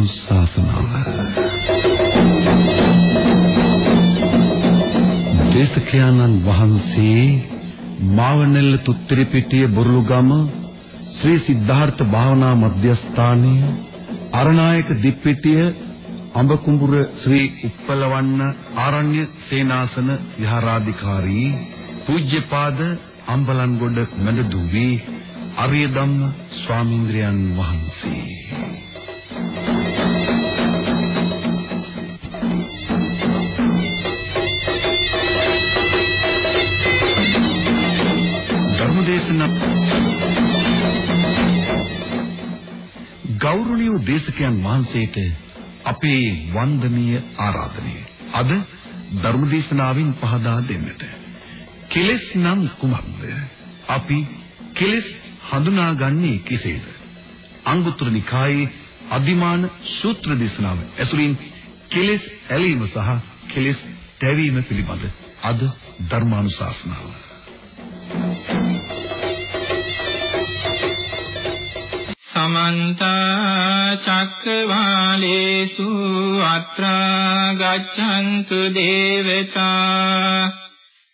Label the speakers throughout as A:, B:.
A: ධර්මානුශාසනාව. දේශකයන්න් වහන්සේ මාවනෙල්ල තුත්තිරිපිටිය බොරුළුගම ශ්‍රී සිද්ධාර්ථ භාවනා මධ්‍යස්ථානයේ අරණායක දිප්පිටිය අඹකුඹුර ශ්‍රී උප්පලවන්න ආරණ්‍ය සේනාසන විහාරාධිකාරී පූජ්‍යපාද අම්බලන්ගොඩ මැදදුවී අරියදම්ම ස්වාමීන්ද්‍රයන් වහන්සේ. ගෞරවනීය දේශකයන් වහන්සේට අපේ වන්දනීය ආරාධනය. අද ධර්මදේශනාවෙන් පහදා දෙන්නට. කෙලෙස් නම් කුමක්ද? අපි කෙලෙස් හඳුනාගන්නේ කෙසේද? අංගුත්තර නිකායේ අදිමාන සූත්‍ර දේශනාව ඇසුරින් කෙලෙස් ඇලීම සහ කෙලෙස් තැවීම පිළිබඳ අද ධර්මානුශාසනාව.
B: සමන්ත චක්කවාලේසු අත්‍රා ගච්ඡන්තු දේවතා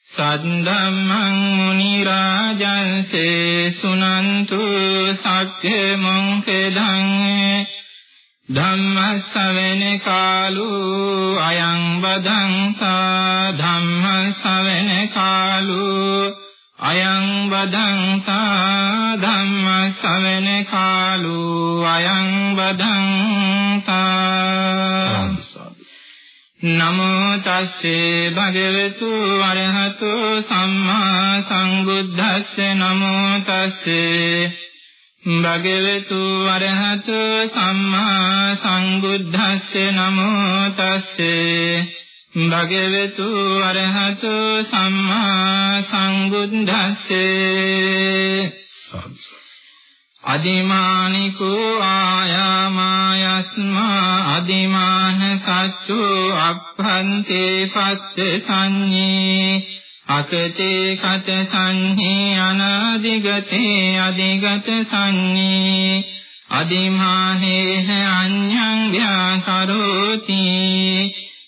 B: සද්දම්මං මුනි රාජන්සේ සුනන්තු සක්ඛ මොංකදං ධම්ම ශ්‍රවණ කාලෝ අයං වදංසා ධම්ම ශ්‍රවණ කාලෝ අයං වදංසා ධම්ම ශ්‍රවණ කාලෝ අයං වදංසා නමෝ තස්සේ භගවතු අරහතු සම්මා සම්බුද්දස්ස. නමෝ තස්සේ භගවතු අරහතු සම්මා සම්බුද්දස්ස. නමෝ තස්සේ භගවතු අරහතු සම්මා සම්බුද්දස්සේ අදිමානිකෝ ආයාමායස්මා අදිමාන සච්චු අප්පන්තේ පස්ස සංඤේ අකතේ කත සංහේ අනාදිගතේ අදිගත සංඤේ අදිමාහේන අඤ්ඤං ව්‍යාකරෝති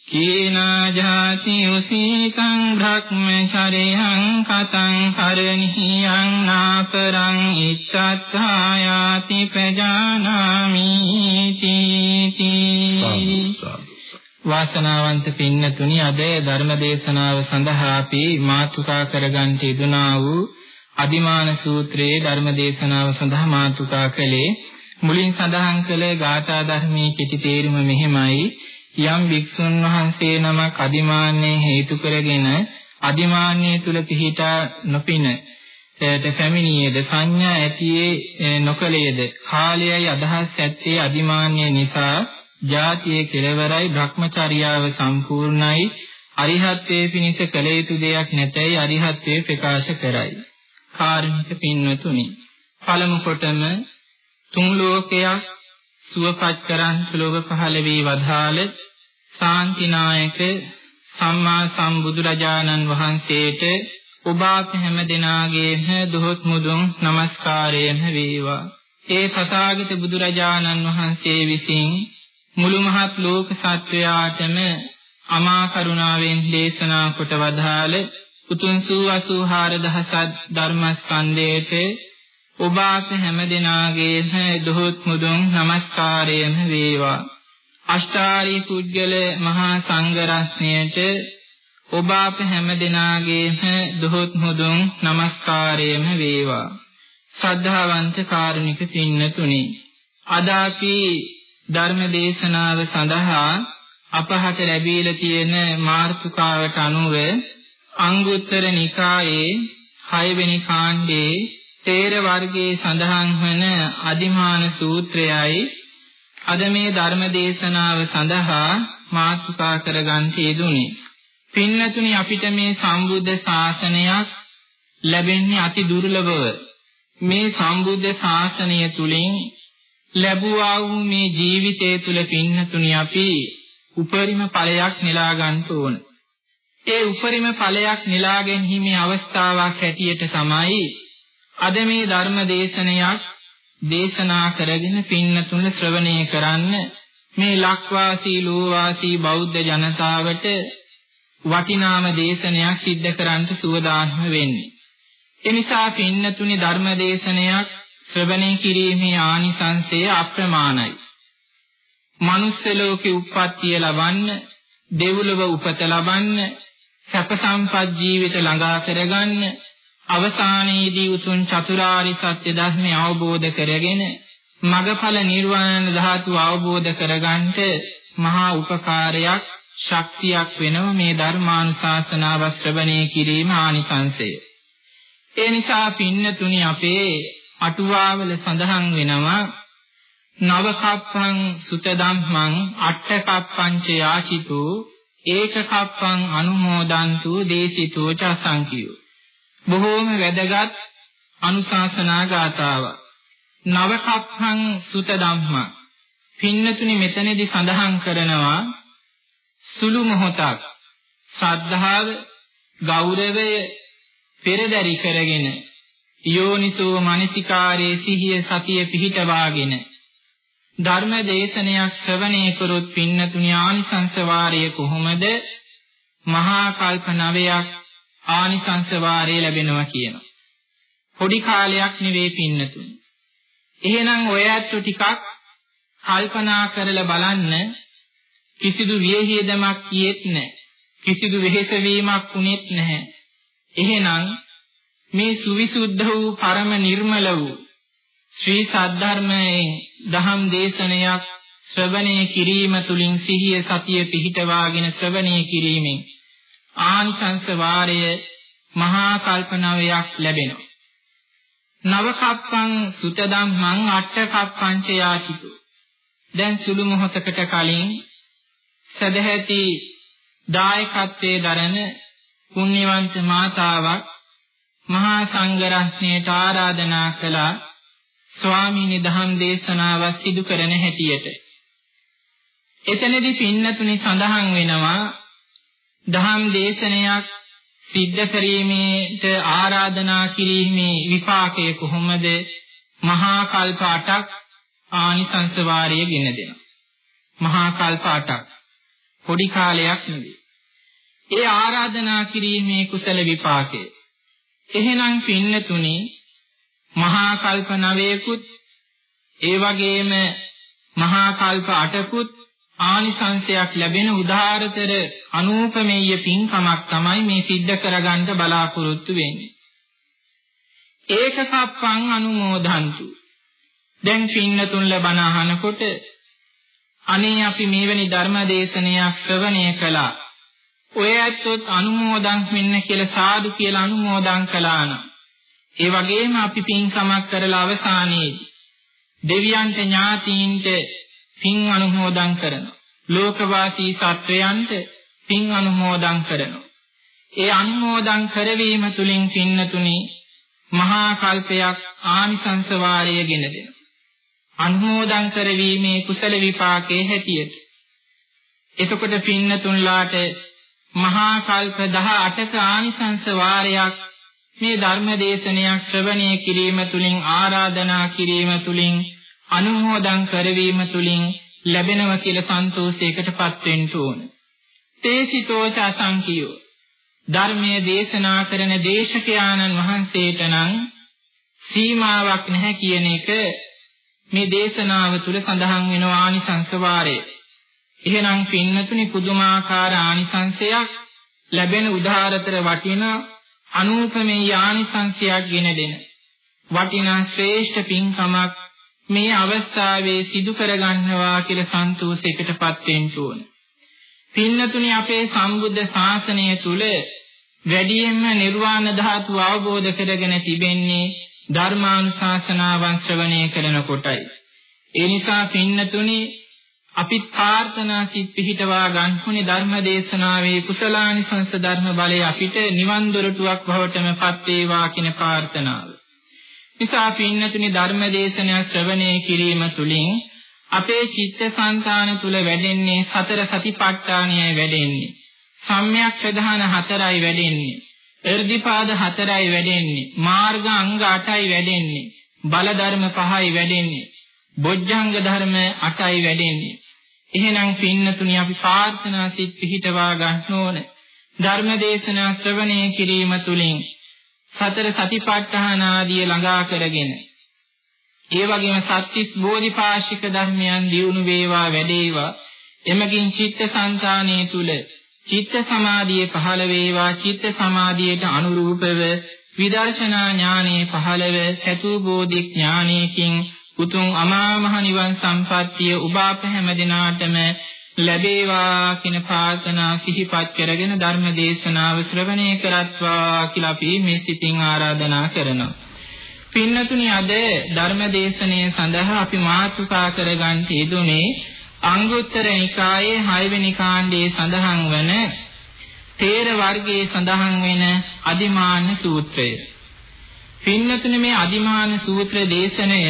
B: කීනා ජාති උසීතං භ්‍රක්මචරියං කතං කරණියං නාපරං ඉත්තත්ථායාති ප්‍රජානාමි තීති. වාසනාවන්ත පින්නතුනි අද ධර්ම දේශනාව සඳහා අපි මාතුකා කරගන්න යෙදුනා වූ අදිමාන සූත්‍රයේ ධර්ම දේශනාව සඳහා මාතුකා කළේ මුලින් සඳහන් කළ ගාථා ධර්මයේ කෙටි තේරුම මෙහිමයි. යම් වික්ෂුන් වහන්සේ නමක් අදිමාන්නේ හේතු කරගෙන අදිමාන්නේ තුල පිහිටා නොපින එයට පැමිණියේද සංඥා ඇතියේ නොකලයේද කාලයයි අදහස් ඇත්තේ අදිමාන්නේ නිසා ජාතියේ කෙලවරයි භ්‍රමචර්යාව සම්පූර්ණයි. අරිහත්ත්වයේ පිණිස කළ යුතු දෙයක් නැතයි අරිහත්ත්වයේ ප්‍රකාශ කරයි. කාර්මික පින්වතුනි පළමු කොටම තුන් ලෝකයක් සුවපත් කරන් ලෝභ පහළ වී වදාළ සාන්තිනායක සම්මා සම්බුදුරජාණන් වහන්සේට ඔබ අප හැම දෙනාගේම දොහොත් මුදුන් নমස්කාරයෙන් වේවා. ඒ තථාගත බුදුරජාණන් වහන්සේ විසින් මුළු මහත් ලෝක සත්වයාටම අමා කරුණාවෙන් දේශනා කොට වදාළ උතුම් සූ 84000 ධර්මස්කන්ධයේට ඔබ අප හැම දෙනාගේම දොහොත් මුදුන් নমස්කාරයෙන් වේවා. අෂ්ටාරි පුජ්‍යල මහා සංඝ රත්නයට ඔබ අප හැම දෙනාගේම දොහොත් මුදුන් নমස්කාරයෙන් වේවා. ශ්‍රද්ධාවන්ත කාරුණික පින්නතුනි අද අපි ධර්ම දේශනාව සඳහා අපහට ලැබීලා තියෙන මාර්තුකාවට අනුව අංගුත්තර නිකායේ 6 වෙනි කාණ්ඩේ තේර වර්ගයේ සඳහන් වන අදිමාන සූත්‍රයයි අද මේ ධර්ම දේශනාව සඳහා මාතෘකා කරගන්න යෙදුනේ. පින්නතුනි අපිට මේ සම්බුද්ධ ශාසනයක් ලැබෙන්නේ අති දුර්ලභව. මේ සම්බුද්ධ ශාසනය තුලින් ලැබුවා වූ මේ ජීවිතය තුල පින්නතුනි අපි උපරිම ඵලයක් නෙලා ගන්න ඕන. ඒ උපරිම ඵලයක් නෙලා ගැනීමේ අවස්ථාවක් හැටියට තමයි අද මේ ධර්ම දේශනයක් දේශනා කරගෙන පින්නතුන් ශ්‍රවණය කරන්න මේ ලක්වාසී ලෝවාසී බෞද්ධ ජනතාවට වටිනාම දේශනයක් සිද්ධ කරන්නට සුවදානම වෙන්නේ. එනිසා පින්නතුනි ධර්ම දේශනයක් ශ්‍රවණය කිරීමේ ආනිසංසය අප්‍රමාණයි. මනුස්ස ලෝකේ උප්පත්තිය ලබන්න, දෙව්ලොව උපත ලබන්න, සැප සම්පත් ජීවිත ළඟා කරගන්න, අවසානයේදී උතුම් චතුරාරි සත්‍ය ධර්මය අවබෝධ කරගෙන මගඵල නිර්වාණ ධාතු අවබෝධ කරගන්නට මහා උපකාරයක් ශක්තියක් වෙනව මේ ධර්මානුශාසනාව ශ්‍රවණය කිරීම ආනිසංසය. ඒ නිසා පින්නතුනි අපේ අටුවාවල සඳහන් වෙනවා නව කප්පං සුත ධම්මං අට්ඨ කප්පංච යාචිතෝ ඒක කප්පං අනුමෝදන්තු දේසිතෝ ච සංකියෝ බොහෝම වැදගත් අනුශාසනා ගාතාවක් නව කප්පං සුත ධම්මං. පින්නතුනි මෙතනදී සඳහන් කරනවා සුළු මොහොතක් ශ්‍රද්ධාව ගෞරවය පෙරදරි කරගෙන යෝනිසෝ මනසිකාරයේ සිහිය සතිය පිහිටවාගෙන ධර්ම දේශනයක් ශ්‍රවණය කරොත් පින්නතුනි ආනිසංස වාරය කොහොමද? මහා කල්ප නවයක් ආනිසංස වාරය ලැබෙනවා කියනවා පොඩි කාලයක් නෙවෙයි පින්නතුනි එහෙනම් ඔය ඇත්තු ටිකක් කල්පනා කරලා බලන්න කිසිදු වියහියදමක් කියෙත් නැහැ. කිසිදු වෙහෙස වීමක් උනේත් නැහැ. එහෙනම් මේ සුවිසුද්ධ වූ පරම නිර්මල වූ ශ්‍රී සද්ධර්මයේ දහම් දේශනයක් ශ්‍රවණය කිරීම තුලින් සිහිය සතිය පිහිටවාගෙන ශ්‍රවණය කිරීමෙන් ආනිසංස වාරය මහා කල්පනාවයක් ලැබෙනවා. නව කප්පං සුත ධම්මං අට්ඨ කප්පංච යාචිතු. දැන් සුළු මොහොතකට කලින් සදැහැති දායකත්වයේ දරන පුණ්‍යවන්ත මාතාවක් මහා සංඝරත්නයට ආරාධනා කළා ස්වාමීනි දහම් දේශනාවක් සිදු කරන හැටියට එතනදී පින්නතුනි සඳහන් වෙනවා දහම් දේශනයක් සිද්ධ කිරීමේට ආරාධනා කිරීමේ විපාකය කොහොමද මහා කල්ප 8ක් ආනිසංස වාරය ගෙන දෙනවා මහා කල්ප 8ක් පොඩි කාලයක් නෙවෙයි. ඒ ආරාධනා කිරීමේ කුසල විපාකය. එහෙනම් පින්නතුනි මහා කල්ප නවයකුත් ඒ වගේම මහා කල්ප අටකුත් ආනිසංශයක් ලැබෙන උදාාරතර අනූපමේය පින්කමක් තමයි මේ සිද්ධ කරගන්න බලාපොරොත්තු වෙන්නේ. ඒක කප්පං අනුමෝදන්තු. දැන් පින්නතුන් ලබන අහනකොට අනේ අපි මේවැනි ධර්ම දේශනයක් ශ්‍රවණය කළා. ඔය ඇත්තොත් අනුමෝදන් වෙන්න කියලා සාදු කියලා අනුමෝදන් කළා නම් ඒ වගේම අපි පින්කමක් කරලා අවසානයේදී දෙවියන්ට ඥාතීන්ට පින් අනුමෝදන් කරනවා. ලෝකවාසී සත්වයන්ට පින් අනුමෝදන් කරනවා. ඒ අනුමෝදන් කරවීම තුලින් පින්නතුනි මහා කල්පයක් ආනිසංස වාරය ගෙන දෙනවා. අනුමෝදන් කරවීමේ කුසල විපාකයේ හැටියට. එතකොට පින්නතුන්ලාට මහා කල්ප 18ක ආනිසංස වාරයක් මේ ධර්ම දේශනයක් ශ්‍රවණය කිරීම තුලින් ආරාධනා කිරීම තුලින් අනුමෝදන් කරවීම තුලින් ලැබෙනව කියලා සන්තෝෂයකටපත් වෙන්න ඕන. තේසිතෝච අසංකියෝ ධර්මයේ දේශනා කරන දේශකයාණන් වහන්සේට නම් සීමාවක් නැහැ කියන එක මේ දේශනාව තුළ සඳහන් වෙන ආනිසංස වාරය. එහෙනම් පින්නතුනි පුදුමාකාර ආනිසංසයක් ලැබෙන උදාහරතර වටින අනූපමේ ආනිසංසයක් ගෙන දෙන වටිනා ශ්‍රේෂ්ඨ පින්කමක් මේ අවස්ථාවේ සිදු කරගන්නවා කියලා සන්තෝෂයකටපත් වෙන්න ඕන. පින්නතුනි අපේ සම්බුද්ධ ශාසනය තුල වැඩියෙන්ම නිර්වාණ ධාතුව අවබෝධ කරගෙන තිබෙන්නේ ධර්මානුශාසනාවන් ශ්‍රවණය කරනකොටයි. ඒ නිසා පින්නතුනි අපි ප්‍රාර්ථනා සිත් පිහිටවා ගන්නුනේ ධර්ම දේශනාවේ කුසලානිසංස ධර්ම බලය අපිට නිවන් දොරටුවක් බවටමපත් වේවා කියන ප්‍රාර්ථනාව. නිසා පින්නතුනි ධර්ම දේශනය ශ්‍රවණය කිරීම තුළින් අපේ චිත්තසංතාන තුල වැඩෙන්නේ සතර සතිපට්ඨානයයි වැඩෙන්නේ. සම්‍යක් ප්‍රධාන හතරයි වැඩෙන්නේ. එර්ධිපාද හතරයි වැඩෙන්නේ මාර්ග අංග 8යි වැඩෙන්නේ බල ධර්ම 5යි වැඩෙන්නේ බොජ්ජංග ධර්ම 8යි වැඩෙන්නේ එහෙනම් පින්නතුනි අපි ප්‍රාර්ථනා සිත් පිහිටවා ගන්න ඕන. ධර්මදේශනා ශ්‍රවණය කිරීම තුළින් සතර සතිපට්ඨාන ආදිය ළඟා කරගෙන ඒ වගේම සත්‍තිස් බෝධිපාශික ධර්මයන් දියුණු වේවා වැඩේවා එමගින් චිත්ත සංකාණයේ තුල චිත්ත සමාධිය පහළ වේවා චිත්ත සමාධියට අනුරූපව විදර්ශනා ඥානෙ පහළව සතු බෝධි ඥානයකින් උතුම් අමා මහ නිවන් සම්පත්තිය ඔබ අප හැම දිනාටම ලැබේවා කියන ප්‍රාර්ථනා සිහිපත් කරගෙන ධර්ම දේශනාව ශ්‍රවණය කරත්වා කියලා අපි මේ සිතින් ආරාධනා කරනවා. පින්නතුනි අද ධර්ම දේශනය සඳහා අපි මාතෘකා කරගන්න යෙදුනේ අංගුත්තර නිකායේ 6 වෙනි කාණ්ඩයේ සඳහන් වන තේර වර්ගයේ සඳහන් වෙන අදිමාන සූත්‍රය. පින්නතුනේ මේ අදිමාන සූත්‍ර දේශනය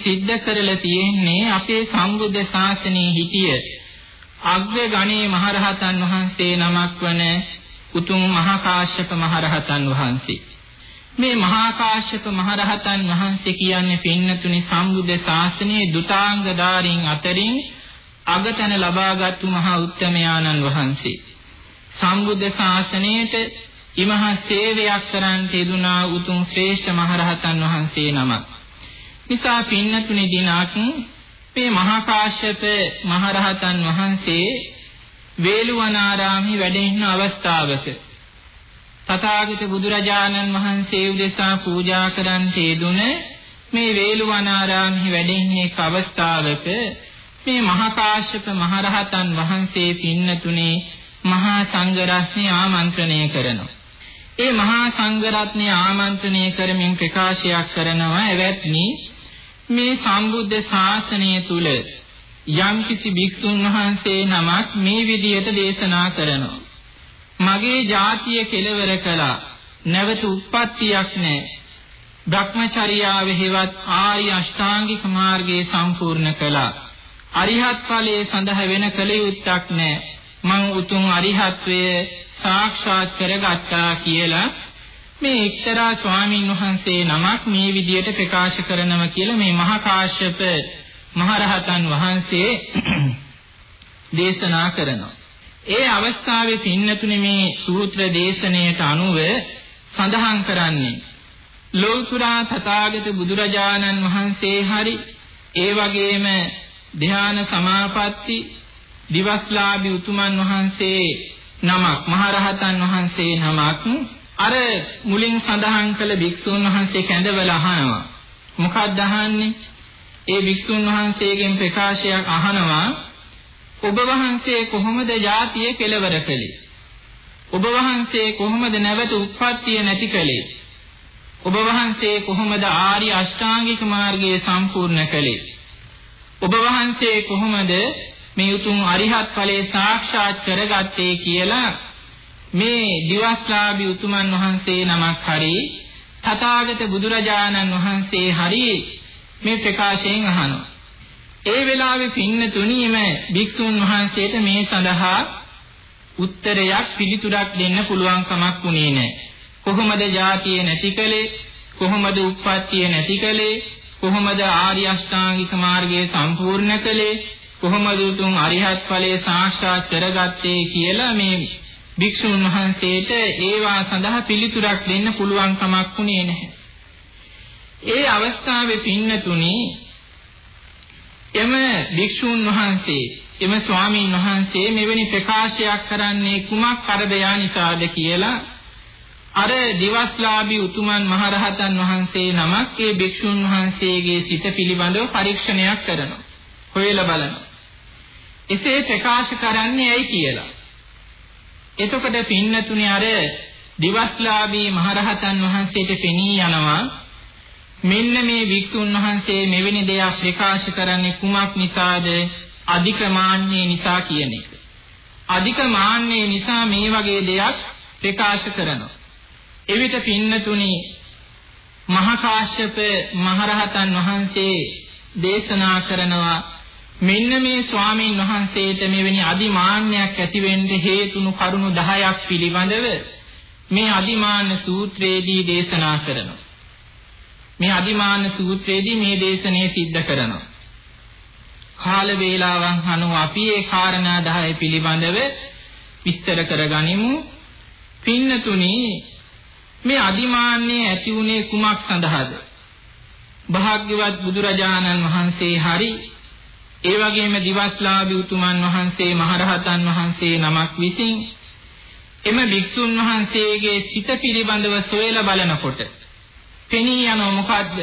B: සිද්ධ කරලා තියෙන්නේ අපේ සම්බුද්ධ ශාසනයේ හිටිය අග්‍ර ගණේ මහරහතන් වහන්සේ නමක් වන උතුම් මහා කාශ්‍යප මහරහතන් වහන්සේ. මේ මහා කාශ්‍යප මහරහතන් වහන්සේ කියන්නේ පින්නතුනි සම්බුද්ධ ශාසනයේ දුතාංගධාරීන් අතරින් අගතන ලබාගත්තු මහා උත්තමයාණන් වහන්සේ. සම්බුද්ධ ශාසනයට ඉමහා සේවයක් කරන් තිබුණා උතුම් ශ්‍රේෂ්ඨ මහරහතන් වහන්සේ නමක්. නිසා පින්නතුනි දිනක් මේ මහා කාශ්‍යප මහරහතන් වහන්සේ වේළුවනාරාමේ වැඩ ඉන්න අවස්ථාවක තථාගත බුදුරජාණන් වහන්සේ උදෙසා පූජා කරන් තේදුන මේ වේළුවනාරාමේ වැඩ ඉන්නේ අවස්ථාවක මේ මහා කාශ්‍යප මහරහතන් වහන්සේ පින්නතුනේ මහා සංඝරත්නය ආමන්ත්‍රණය කරනවා. ඒ මහා සංඝරත්නය ආමන්ත්‍රණය කරමින් ප්‍රකාශයක් කරනවා එවත්නි මේ සම්බුද්ධ ශාසනය තුල යම්කිසි භික්ෂුන් වහන්සේ නමක් මේ විදියට දේශනා කරනවා. මගේ ජාතිය කෙලවර කළා. නැවත උප්පත්තියක් නැහැ. භ්‍රමචර්යාව හේවත් ආර්ය අෂ්ටාංගික මාර්ගයේ සම්පූර්ණ කළා. අරිහත් ඵලයේ සඳහා වෙන කල යුත්තක් නැහැ. මං උතුම් අරිහත්වය සාක්ෂාත් කරගත්තා කියලා මේ එක්තරා ස්වාමීන් වහන්සේ නමක් මේ විදියට ප්‍රකාශ කරනවා කියලා මේ මහා කාශ්‍යප මහරහතන් වහන්සේ දේශනා කරනවා. ඒ අවස්ථාවේ පින්නතුනේ මේ සූත්‍ර දේශනයට අනුව සඳහන් කරන්නේ ලෝතුරා තථාගත බුදුරජාණන් වහන්සේ හරි ඒ වගේම ධ්‍යාන සමාපatti දිවස්ලාභී උතුමන් වහන්සේ නමක් මහරහතන් වහන්සේ නමක් අර මුලින් සඳහන් කළ භික්ෂුන් වහන්සේ කැඳවල අහනවා. මොකක්ද අහන්නේ? ඒ භික්ෂුන් වහන්සේගෙන් ප්‍රකාශයක් අහනවා ඔබ වහන්සේ කොහොමද ජාතිය කෙලවර කළේ? ඔබ වහන්සේ කොහොමද නැවත උත්පත්තිය නැති කළේ? ඔබ වහන්සේ කොහොමද ආර්ය අෂ්ටාංගික මාර්ගය සම්පූර්ණ කළේ? ඔබ වහන්සේ කොහොමද මේ උතුම් අරිහත් ඵලයේ සාක්ෂාත් කරගත්තේ කියලා මේ දිවස්ලාභී උතුමන් වහන්සේ නමක් හරි තථාගත බුදුරජාණන් වහන්සේ හරි මේ ප්‍රකාශයෙන් අහනවා. ඒ වෙලාවේ පින්න තුනීම භික්ෂුන් වහන්සේට මේ සඳහා උත්තරයක් පිළිතුරක් දෙන්න පුළුවන් කමක් වුණේ නැහැ. කොහොමද ජාතිය නැති කලේ? කොහොමද උප්පත්තිය නැති කලේ? කොහොමද ආර්ය අෂ්ටාංගික මාර්ගය සම්පූර්ණ කළේ? කොහොමද උතුම් අරිහත් ඵලයේ සාක්ෂාත් කරගත්තේ කියලා මේ භික්ෂුන් වහන්සේට ඒවා සඳහා පිළිතුරක් දෙන්න පුළුවන් කමක් වුණේ නැහැ. ඒ අවස්ථාවේ පින්නතුනි එම භික්ෂුන් වහන්සේ එම ස්වාමීන් වහන්සේ මෙවැනි ප්‍රකාශයක් කරන්නේ කුමක් කරදයා නිසාද කියලා අර දිවස්ලාභී උතුමන් මහරහතන් වහන්සේ නමක් ඒ භික්ෂුන් වහන්සේගේ සිත පිළිබඳව පරීක්ෂණයක් කරනවා. හොයලා බලනවා. එසේ ප්‍රකාශ කරන්නේ ඇයි කියලා. එතකොට පින්නතුනේ අර දිවස්ලාභී මහරහතන් වහන්සේට පෙනී යනවා මෙන්න මේ වික්ෂුන් වහන්සේ මෙවැනි දෙයක් ප්‍රකාශ කරන්නේ කුමක් නිසාද? අධික මාන්නේ නිසා කියන එක. අධික මාන්නේ නිසා මේ වගේ දෙයක් ප්‍රකාශ කරනවා. එවිට පින්නතුනි මහා කාශ්‍යප මහරහතන් වහන්සේ දේශනා කරනවා මෙන්න මේ ස්වාමීන් වහන්සේට මෙවැනි අදිමාන්නයක් ඇති වෙන්න හේතුණු කරුණු 10ක් පිළිබඳව මේ අදිමාන්න සූත්‍රයේදී දේශනා කරනවා. මේ අදිමාන්න සූත්‍රයේදී මේ දේශනේ සිද්ධ කරනවා. කාල වේලාවන් අනුව අපි ඒ කාරණා 10 පිළිබඳව විස්තර කරගනිමු. පින්නතුනි මේ අදිමාන්නේ ඇති උනේ කුමක් සඳහාද? භාග්‍යවත් බුදුරජාණන් වහන්සේ හරි ඒ වගේම දිවස්ලාභී උතුමන් වහන්සේ මහරහතන් වහන්සේ නමක් විසින් එම භික්ෂුන් වහන්සේගේ සිත පිළිබඳව සොයලා බලනකොට පෙනී යන මොකද්ද?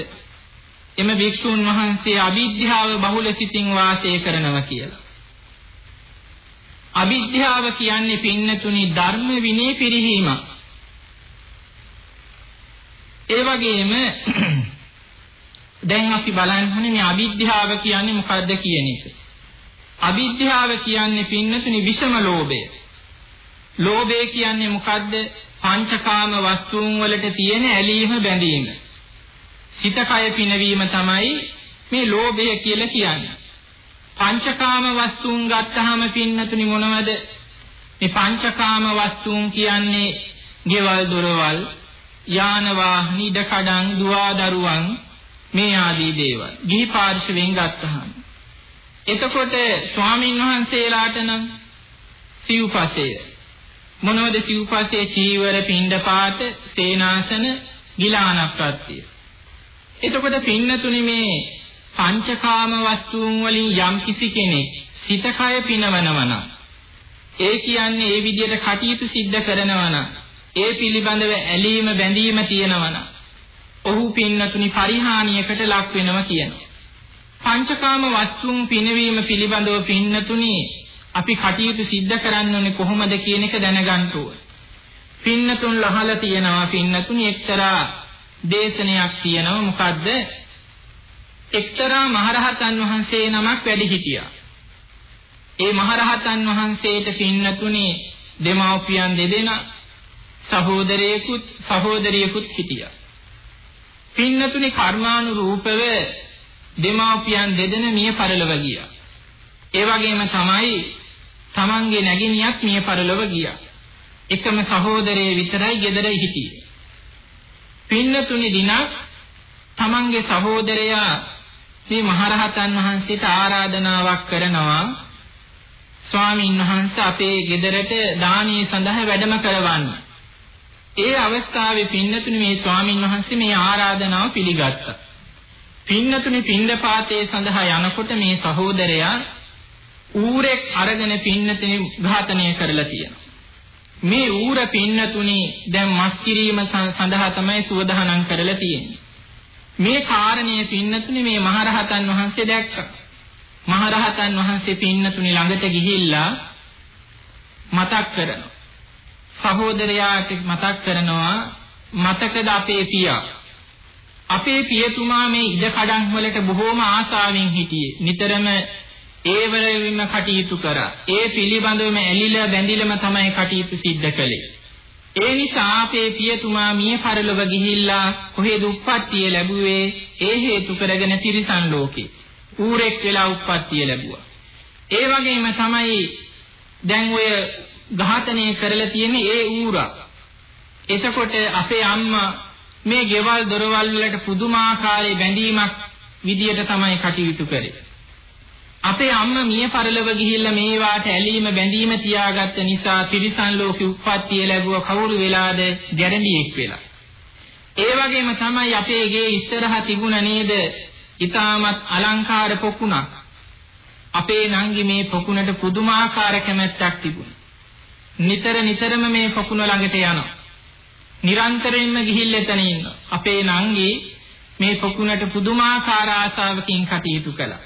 B: එම භික්ෂුන් වහන්සේ අවිද්‍යාව බහුල සිතින් වාසය කරනවා කියලා. අවිද්‍යාව කියන්නේ පින්නතුනි ධර්ම විනය පිරිහීමක්. ඒ වගේම දැන් අපි බලන්නේ මේ අවිද්‍යාව කියන්නේ මොකද්ද කියන එක. අවිද්‍යාව කියන්නේ පින්නතුනි විෂම ලෝභය. ලෝභය කියන්නේ මොකද්ද? පංචකාම වස්තුන් වලට තියෙන ඇලීම බැඳීම. සිත කය පිනවීම තමයි මේ ලෝභය කියලා කියන්නේ. පංචකාම වස්තුන් ගත්තාම පින්නතුනි මොනවද? මේ පංචකාම වස්තුන් කියන්නේ ගෙවල් දොරවල්, යාන වාහන, ඉඩකඩම්, දුවා දරුවන් මේ ආදී දේවල්. ගිහි පාර්ශවයෙන් ගත්තාම. එතකොට ස්වාමින් වහන්සේලාට නම් සිව්පසය මොනවද සිව්පසේ චීවර පින්ඩපාත සේනාසන ගිලානක්කත්තිය එතකොට පින්නතුනි මේ පංචකාම වස්තුන් වලින් යම් කිසි කෙනෙක් සිත කය පිනවනවා නම් ඒ කියන්නේ ඒ විදිහට කටයුතු සිද්ධ කරනවා නම් ඒ පිළිබඳව ඇලීම බැඳීම තියෙනවා නම් ඔහු පින්නතුනි පරිහානියකට ලක් වෙනවා කියනවා පංචකාම වස්තුන් පිනවීම පිළිබඳව පින්නතුනි අපි කටයුතු සිද්ධ කරන්න ඕනේ කොහොමද කියන එක දැනගන්න ඕනේ. පින්නතුන් ලහලා තියෙනවා පින්නතුනි එක්තරා දේශනයක් තියෙනවා මොකද්ද? එක්තරා මහරහතන් වහන්සේ නමක් වැඩි හිටියා. ඒ මහරහතන් වහන්සේට පින්නතුනි දෙමාපියන් දෙදෙනා සහෝදරයෙකුත් සහෝදරියකුත් හිටියා. පින්නතුනි කර්මානුරූපව දෙමාපියන් දෙදෙන මිය පරලව ගියා. ඒ වගේම තමයි තමන්ගේ නැගිනියක් මිය පරලොව ගියා. එකම සහෝදරයේ විතරයි ගෙදර හිටියේ. පින්නතුනි දිනක් තමන්ගේ සහෝදරයා මේ මහරහතන් වහන්සේට ආරාධනාවක් කරනවා ස්වාමීන් වහන්සේ අපේ ගෙදරට දානීය සඳහා වැඩම කරවන්න. ඒ අවස්ථාවේ පින්නතුනි මේ ස්වාමීන් වහන්සේ මේ ආරාධනාව පිළිගත්තා. පින්නතුනි පින්දපාතේ සඳහා යනකොට මේ සහෝදරයා ඌරෙක් අරගෙන පින්නතුනි ඝාතනය කරලා තියෙනවා. මේ ඌර පින්නතුනි දැන් මස් කිරීම සඳහා තමයි සුවදහනම් කරලා තියෙන්නේ. මේ කාරණය පින්නතුනි මේ මහරහතන් වහන්සේ දැක්කා. මහරහතන් වහන්සේ පින්නතුනි ළඟට ගිහිල්ලා මතක් කරනවා. සහෝදරයාට මතක් කරනවා මතකද අපේ පියා අපේ පියතුමා මේ ඉඩ කඩන් වලට බොහෝම ආසාවෙන් හිටියේ. නිතරම ඒ වලින්ම කටයුතු කරා. ඒ පිළිබඳවම ඇලිලා බැඳිලම තමයි කටයුතු සිද්ධ කළේ. ඒ නිසා අපේ පියතුමා මිය පරලොව ගිහිල්ලා කොහෙද උප්පත්තිය ලැබුවේ? ඒ හේතු කරගෙන තිරිසන් ලෝකේ. ඌරෙක් වෙලා උප්පත්තිය ලැබුවා. ඒ වගේම තමයි දැන් ඔය ඝාතනය කරලා තියෙන්නේ ඒ ඌරා. එතකොට අපේ අම්මා මේ ගෙවල් දොරවල් වලට පුදුමාකාරී බැඳීමක් විදියට තමයි කටයුතු කරේ. අපේ අම්මා මිය පරලොව ගිහිල්ලා මේවාට ඇලීම බැඳීම තියාගත්ත නිසා තිරිසන් ලෝකෙ උප්පත්තිය ලැබුව කවුරු වෙලාද ගැරඬියෙක් වෙලා. ඒ වගේම තමයි අපේ ගේ ඉස්සරහා තිබුණ නේද? ඊටමත් අලංකාර පොකුණක්. අපේ නංගි මේ පොකුණට පුදුමාකාර කැමැත්තක් තිබුණා. නිතර නිතරම මේ පොකුණ ළඟට යනවා. නිරන්තරයෙන්ම ගිහිල්ලා එතන ඉන්නවා. අපේ නංගි මේ පොකුණට පුදුමාකාර ආසාවකින් කටයුතු කළා.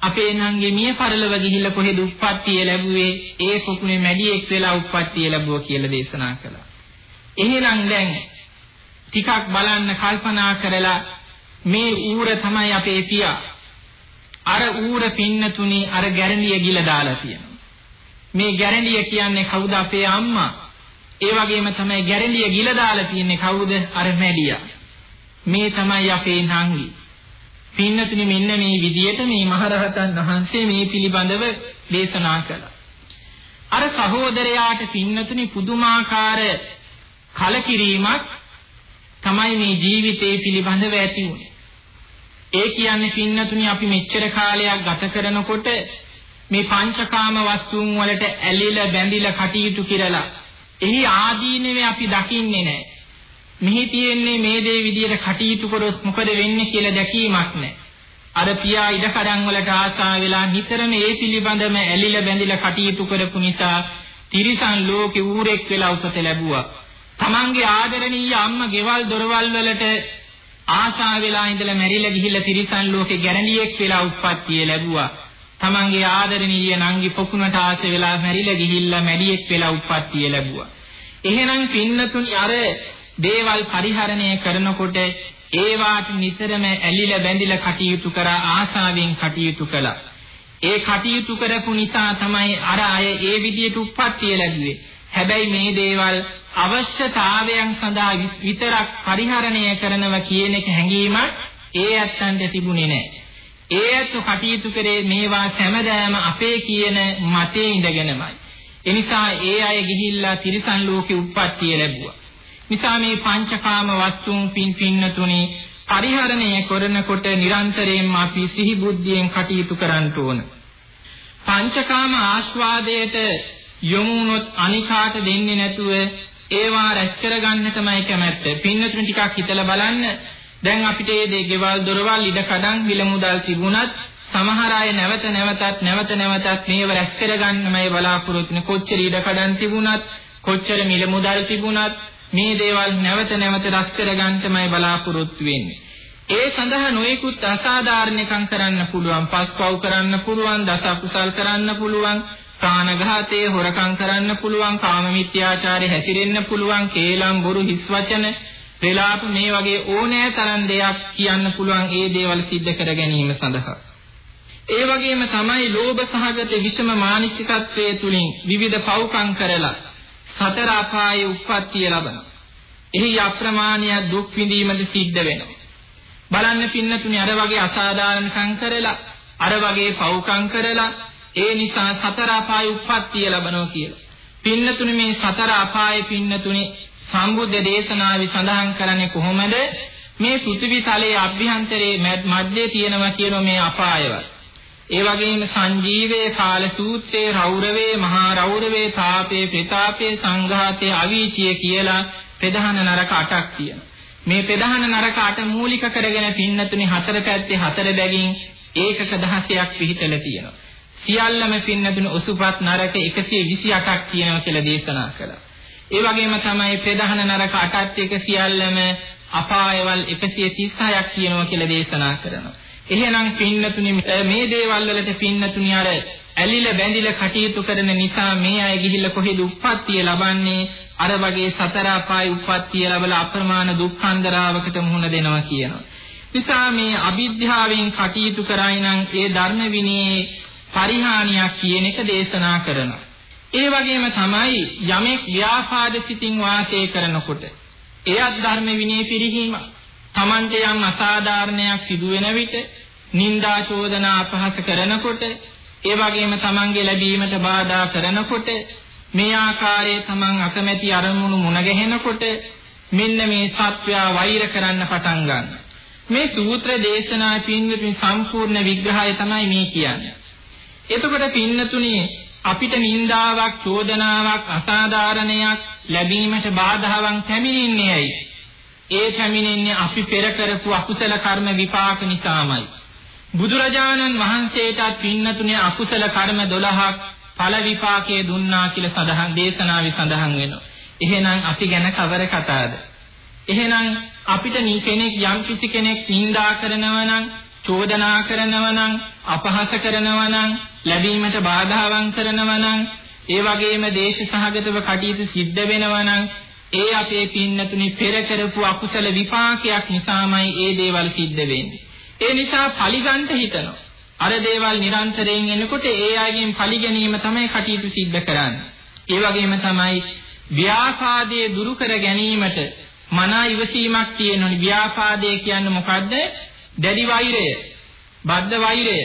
B: අපේ නංගි මිය පරලව ගිහිල්ලා කොහෙද උප්පත්තිය ලැබුවේ ඒ පොකුණේ මැඩියෙක් වෙලා උප්පත්තිය ලැබුවා කියලා දේශනා කළා. එහෙනම් දැන් ටිකක් බලන්න කල්පනා කරලා මේ ඌර තමයි අපේ පියා. අර ඌර පින්නතුණි අර ගැරන්ඩිය ගිල දාලා තියෙනවා. මේ ගැරන්ඩිය කියන්නේ කවුද අපේ අම්මා. ඒ වගේම තමයි ගැරන්ඩිය ගිල දාලා තියෙන්නේ කවුද අර මැඩියා. මේ තමයි අපේ නංගි. පින්නතුනි මෙන්න මේ විදියට මේ මහරහතන් වහන්සේ මේ පිළිබඳව දේශනා කළා. අර සහෝදරයාට පින්නතුනි පුදුමාකාර කලකිරීමක් තමයි මේ ජීවිතේ පිළිබඳව ඇති වුනේ. ඒ කියන්නේ පින්නතුනි අපි මෙච්චර කාලයක් ගත කරනකොට මේ පංචකාම වස්තුන් වලට ඇලිලා බැඳිලා කටයුතු කරලා එහි ආදීනවේ අපි දකින්නේ නැහැ. මෙහි තියෙන්නේ මේ දේ විදියට කටයුතු කරොත් මොකද වෙන්නේ කියලා දැකීමක් නැහැ. අර පියා ඉඩකඩම් වලට ආසා වෙලා නිතරම ඒ පිළිබඳම ඇලිලා බැඳිලා කටයුතු කරපු නිසා තිරිසන් ලෝකේ ඌරෙක් වෙලා උපත ලැබුවා. තමන්ගේ ආදරණීය අම්මා ගෙවල් දොරවල් වලට ආසා වෙලා ඉඳලා මැරිලා ගිහිල්ලා තිරිසන් ලෝකේ ගැරඬියෙක් වෙලා උප්පත්තිය ලැබුවා. තමන්ගේ ආදරණීය නංගි පොකුණට ආස වෙලා මැරිලා ගිහිල්ලා මැඩියෙක් වෙලා උප්පත්තිය ලැබුවා. එහෙනම් පින්නතුනි අර දේවල් පරිහරණය කරනකොට ඒවාට නිතරම ඇලිලා බැඳිලා කටයුතු කරා ආසාවෙන් කටයුතු කළා. ඒ කටයුතු කරපු නිසා තමයි අර අය ඒ විදියට උප්පත්තිය ලැබුවේ. හැබැයි මේ දේවල් අවශ්‍යතාවයන් සඳහා විතරක් පරිහරණය කරනවා කියන එක හැඟීමක් ඒ ඇත්තන්ට තිබුණේ නැහැ. ඒ ඇත්ත කටයුතු කරේ මේවා සෑමදාම අපේ කියන මතේ ඉඳගෙනමයි. එනිසා ඒ අය ගිහිල්ලා තිරිසන් ලෝකේ උප්පත්තිය ලැබුවා. නිසා මේ පංචකාම වස්තුන් පින් පින්නතුනි පරිහරණය කරනකොට නිරන්තරයෙන්ම අපි සිහි බුද්ධියෙන් කටයුතු කරන්න ඕන. පංචකාම ආස්වාදයට යොමු වුණොත් අනිකාට දෙන්නේ නැතුව ඒවා රැස් කරගන්න තමයි කැමැත්ත. පින්නතුනි ටිකක් හිතලා බලන්න. දැන් අපිට මේ ගෙවල් දොරවල් ඉඩ කඩන් විල මුදල් තිබුණත් සමහර අය නැවත නැවතත් නැවත නැවතත් මේව රැස් කරගන්නමයි බලාපොරොත්තු වෙන්නේ. කොච්චර ඉඩ කඩන් තිබුණත් කොච්චර මිල මුදල් තිබුණත් මේ දේවල් නැවත නැවත රැස් කරගන්නමයි බලාපොරොත්තු වෙන්නේ. ඒ සඳහා නොයෙකුත් අසාධාරණකම් කරන්න පුළුවන්, පස්පව් කරන්න පුළුවන්, දස අකුසල් කරන්න පුළුවන්, ප්‍රාණඝාතයේ හොරකම් කරන්න පුළුවන්, කාම මිත්‍යාචාරය හැසිරෙන්න පුළුවන්, කේලම් බොරු හිස් වචන, පෙලාප මේ වගේ ඕනෑ තරම් දෙයක් කියන්න පුළුවන් ඒ දේවල් සිද්ධ කර ගැනීම සඳහා. ඒ වගේම තමයි ලෝභ සහගත විෂම මානසිකත්වයේ තුලින් විවිධ පව්කම් කරලා සතර අපායේ උප්පත්තිය ලබන. එහි අප්‍රමාණ්‍ය දුක් විඳීමද සිද්ධ වෙනවා. බලන්න පින්නතුනි අර වගේ අසාධාරණකම් කරලා අර වගේ පව්කම් කරලා ඒ නිසා සතර අපායේ උප්පත්තිය ලබනවා කියලා. පින්නතුනි මේ සතර අපායේ පින්නතුනි සම්බුද්ධ දේශනාවේ සඳහන් කරන්නේ කොහොමද? මේ පෘථිවි තලයේ අභ්‍යන්තරයේ මැද්දේ තියෙනවා කියන මේ අපායවත්. ඒ වගේම සංජීවයේ කාල සූත්‍රයේ රෞරවේ මහා රෞරවේ තාපේ ප්‍රතාපේ සංඝාතේ අවීචිය කියලා ප්‍රධාන නරක 8ක් තියෙනවා. මේ ප්‍රධාන නරක 8 මූලික කරගෙන පින්නතුනි හතර පැත්තේ හතර බැගින් ඒකක දහසයක් පිහිටලා තියෙනවා. සියල්ලම පින්නතුනි ඔසුපත් නරක 128ක් තියෙනවා කියලා දේශනා කළා. ඒ වගේම තමයි ප්‍රධාන නරක 8ත් එක සියල්ලම අපායවල් 136ක් කියනවා කියලා දේශනා කරනවා. එහෙනම් පින්නතුනි මේ දේවල් වලට පින්නතුනි අර ඇලිල බැඳිල කටයුතු කරන නිසා මේ අය ගිහිල්ලා කොහෙද උප්පත්තිය ලබන්නේ අර වගේ සතර අපාය උප්පත්තිය ලැබලා අප්‍රමාණ දුක්ඛන්දරාවකට මුහුණ දෙනවා කියනවා. නිසා මේ අවිද්‍යාවෙන් කටයුතු කරයි නම් ඒ ධර්ම විනයේ පරිහානියක් කියන එක දේශනා කරනවා. ඒ වගේම තමයි යමෙක් ව්‍යාපාද සිතින් වාසය කරනකොට එයත් ධර්ම විනය පිරිහීම තමන්ට යම් අසාධාරණයක් සිදු වෙන විට නිന്ദා චෝදනා අපහාස කරනකොට ඒ වගේම තමන්ගේ ලැබීමට බාධා කරනකොට මේ ආකාරයේ තමන් අකමැති අරමුණු මුණ ගැහෙනකොට මෙන්න මේ සත්‍යා වෛර කරන්න පටන් ගන්නවා. මේ සූත්‍ර දේශනා පින්තුනි සම්පූර්ණ විග්‍රහය තමයි මේ කියන්නේ. එතකොට පින්නතුණි අපිට නිന്ദාවක් චෝදනාවක් අසාධාරණයක් ලැබීමට බාධාවක් පැමිණෙන්නේ ඇයි? ඒ පැමිණෙන්නේ අපි පෙර කරපු අකුසල කර්ම විපාක නිසාමයි. බුදුරජාණන් වහන්සේටත් පින්නතුනේ අකුසල කර්ම 12ක් ඵල විපාකයේ දුන්නා කියලා සඳහන් දේශනාවේ සඳහන් වෙනවා. එහෙනම් අපි ගැන කවර කතාවද? එහෙනම් අපිට කෙනෙක් යම් කිසි කෙනෙක් නිඳා කරනවා නම් චෝදනා කරනවා නම් අපහාස කරනවා නම් ලැබීමට බාධාවන් කරනවා නම් ඒ වගේම දේශ සහගතව කටයුතු සිද්ධ වෙනවා නම් ඒ අපේ පින්නතුනි පෙර කරපු අකුසල විපාකයක් නිසාමයි ඒ දේවල් සිද්ධ වෙන්නේ. ඒ නිසා පරිගන්ත හිතනවා. අර දේවල් නිරන්තරයෙන් එනකොට ඒ අයගෙන් පරි ගැනීම තමයි කටයුතු සිද්ධ කරන්නේ. ඒ වගේම තමයි ව්‍යාපාදයේ දුරු කර ගැනීමට මනා ඉවසීමක් තියෙනවනේ. ව්‍යාපාදයේ කියන්නේ මොකද්ද? දැඩි වෛරය, බද්ධ වෛරය.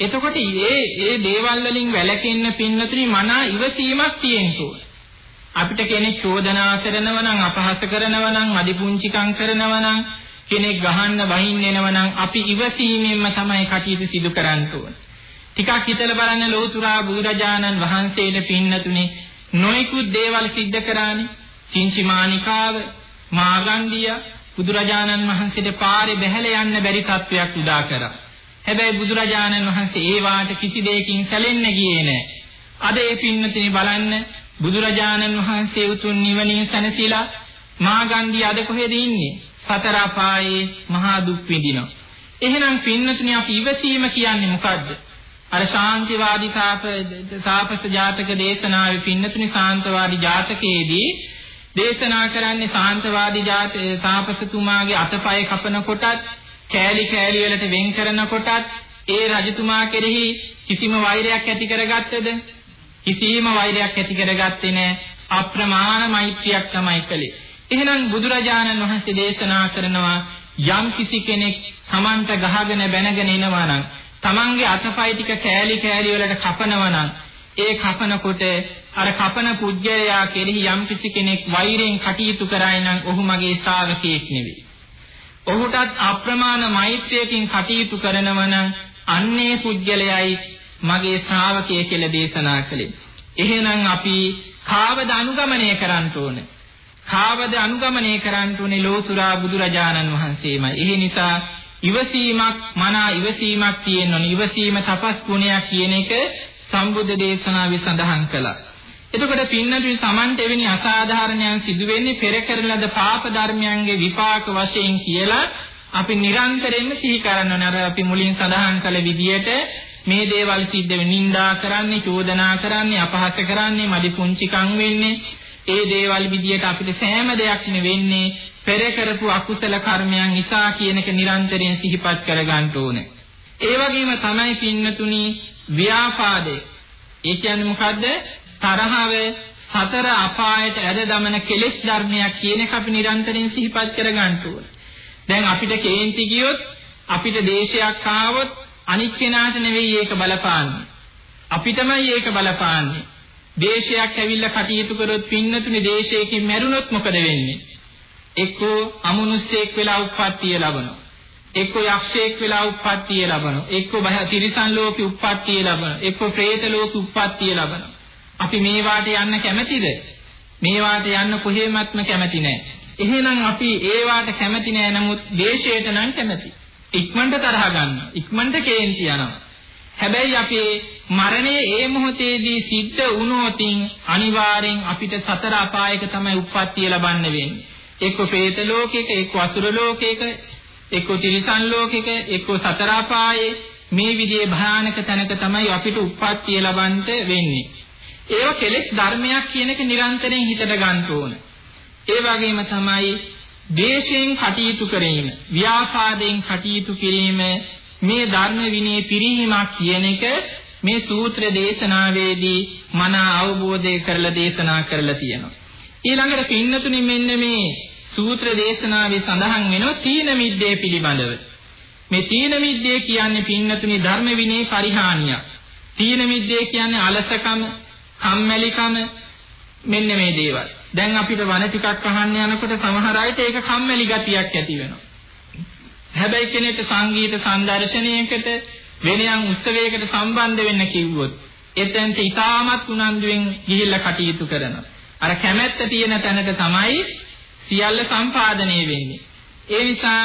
B: එතකොට මේ මේ දේවල් වලින් වැළකෙන්න පින්නතුනි මනා ඉවසීමක් තියෙන්න ඕන. අපිට කෙනෙක් චෝදනා කරනවා නම් අපහාස කරනවා නම් අදිපුංචිකම් කරනවා නම් කෙනෙක් ගහන්න වහින්න එනවනම් අපි ඉවසීමෙන්ම තමයි කටයුතු සිදු කරන්න ඕන. ටිකක් හිතලා බලන්න ලෝතුරා බුදුරජාණන් වහන්සේට පින්නතුනේ නොයිකුත් දේවල් සිද්ධ කරානේ. චින්චිමානිකාව, මාගන්ධිය බුදුරජාණන් වහන්සේට පාරේ බැහැලා යන්න බැරි තත්වයක් උදා කරා. හැබැයි බුදුරජාණන් වහන්සේ ඒ වාට කිසි දෙයකින් සැලෙන්න ගියේ නැහැ. අද ඒ පින්නතිනි බලන්න බුදුරජාණන් වහන්සේ උතුම් නිවනින් සැනසීලා මාගන්ධිය අද කොහෙද ඉන්නේ? සතර අපායේ මහා දුක් විඳිනවා. එහෙනම් පින්නතුනි අපි ඉවසීම කියන්නේ මොකද්ද? අර ශාන්තිවාදී තාප තාපස ජාතක දේශනාවේ පින්නතුනි ශාන්තවාදී ජාතකයේදී දේශනා කරන්නේ ශාන්තවාදී ජාත තාපසතුමාගේ අතපය කපන කොටත් කෑලි කෑලි වලට වෙන් කරන කොටත් ඒ රජතුමා කෙරෙහි කිසිම වෛරයක් ඇති කරගත්තද? කිසිම වෛරයක් ඇති කරගත්තේ නැහැ අප්‍රමාණ මෛත්‍රියක් තමයි කළේ. එහෙනම් බුදුරජාණන් වහන්සේ දේශනා කරනවා යම් කිසි කෙනෙක් Tamanta ගහගෙන බැනගෙන එනවා නම් Tamange අතපය ටික කෑලි කෑලි වලට කපනවා නම් ඒ කපනකොට අර කපන පුජ්‍යයා කෙරෙහි යම් කිසි කෙනෙක් වෛරයෙන් කටයුතු කරයි නම් ඔහු මගේ ශ්‍රාවකයෙක් නෙවෙයි. ඔහුටත් අප්‍රමාණ මෛත්‍රියකින් කටයුතු කරනවා නම් අන්නේ පුජ්‍යලයයි මගේ ශ්‍රාවකය කියලා දේශනා කළේ. එහෙනම් අපි කාවද අනුගමනය කරන්න ඕනේ? කාවද අනුගමනය කරන්න උනේ ලෝතුරා බුදුරජාණන් වහන්සේමයි. ඒ නිසා ඉවසීමක් මනා ඉවසීමක් තියෙන්න ඉවසීම තපස් ගුණයක් කියන එක සම්බුද්ධ දේශනාවේ සඳහන් කළා. එතකොට පින්නතුනි Tamante එවැනි අසාධාරණයන් සිදු වෙන්නේ පෙර කරන ලද පාප ධර්මයන්ගේ විපාක වශයෙන් කියලා අපි නිරන්තරයෙන්ම සිහි කරන්න ඕනේ. අර අපි මුලින් සඳහන් කළ විදිහට මේ දේවල් සිද්ධ වෙන්නේ නිඳා කරන්නේ, චෝදනා කරන්නේ, අපහාස කරන්නේ, මදි පුංචිකම් වෙන්නේ ඒ දේවල් විදියට අපිට සෑම දෙයක්ම වෙන්නේ පෙර කරපු අකුසල කර්මයන් නිසා කියන එක නිරන්තරයෙන් සිහිපත් කරගන්න ඕනේ. ඒ වගේම තමයි පින්නතුනි ව්‍යාපාදේ. ඒ කියන්නේ මොකද්ද? තරහව සතර අපායට ඇද දමන කෙලෙස් ධර්මයක් කියන එක අපි නිරන්තරයෙන් සිහිපත් කරගන්න ඕනේ. දැන් අපිට කේන්ති ගියොත් අපිට දේශයක් ආවොත් අනිත් කෙනාට නෙවෙයි ඒක බලපාන්නේ. අපිටමයි ඒක බලපාන්නේ. දේශයක් ඇවිල්ලා කටයුතු කරොත් පින්නතුනේ දේශයකින් මැරුණොත් මොකද වෙන්නේ? එක්කෝ අමනුෂ්‍යයෙක් වෙලා උප්පත්තිය ලබනවා. එක්කෝ යක්ෂයෙක් වෙලා උප්පත්තිය ලබනවා. එක්කෝ බහ තිරිසන් ලෝකෙ උප්පත්තිය ලබනවා. එක්කෝ പ്രേත ලෝකෙ උප්පත්තිය ලබනවා. අපි මේ වාට යන්න කැමතිද? මේ වාට යන්න කොහෙමත්ම කැමති නෑ. එහෙනම් අපි ඒ වාට කැමති නෑ නමුත් දේශයට නම් කැමති. ඉක්මනට තරහ ගන්න. ඉක්මනට කේන්ති යනවා. හැබැයි අපේ මරණය ඒ මොහොතේදී සිද්ධ වුණොතින් අනිවාර්යෙන් අපිට සතර අපායක තමයි උප්පත්තිය ලබන්න වෙන්නේ. එක්ක പ്രേත ලෝකයක, එක්ක අසුර ලෝකයක, එක්ක තිරිසන් ලෝකයක, එක්ක සතර අපායේ මේ විදිහේ භයානක තැනක තමයි අපිට උප්පත්තිය ලබන්න වෙන්නේ. ඒව කෙලෙස් ධර්මයක් කියන එක නිරන්තරයෙන් හිතට ගන්න ඕන. ඒ වගේම තමයි දේශයෙන් කටයුතු කිරීම, ව්‍යාපාදයෙන් කටයුතු කිරීම මේ ධර්ම විනය පිරිහීමක් කියන එක මේ සූත්‍ර දේශනාවේදී මන අවබෝධය කරලා දේශනා කරලා තියෙනවා. ඊළඟට පින්නතුනි මෙන්න මේ සූත්‍ර දේශනාවේ සඳහන් වෙනවා තීන මිද්දේ පිළිබඳව. මේ තීන මිද්දේ කියන්නේ පින්නතුනි ධර්ම විනය පරිහානියක්. තීන මිද්දේ කියන්නේ අලසකම, කම්මැලිකම මෙන්න මේ දේවල්. දැන් අපිට වන ටිකක් අහන්න යනකොට සමහර අයට ඒක කම්මැලි ගතියක් ඇති වෙනවා. හැබැයි කෙනෙක්ට සංගීත සංදර්ශනයකට වෙනයන් උත්සවයකට සම්බන්ධ වෙන්න කිව්වොත් එතෙන්ට ඊටමත් උනන්දුවෙන් ගිහිල්ලා කටයුතු කරනවා. අර කැමැත්ත තියෙන තැනට තමයි සියල්ල සම්පාදනය වෙන්නේ. ඒ නිසා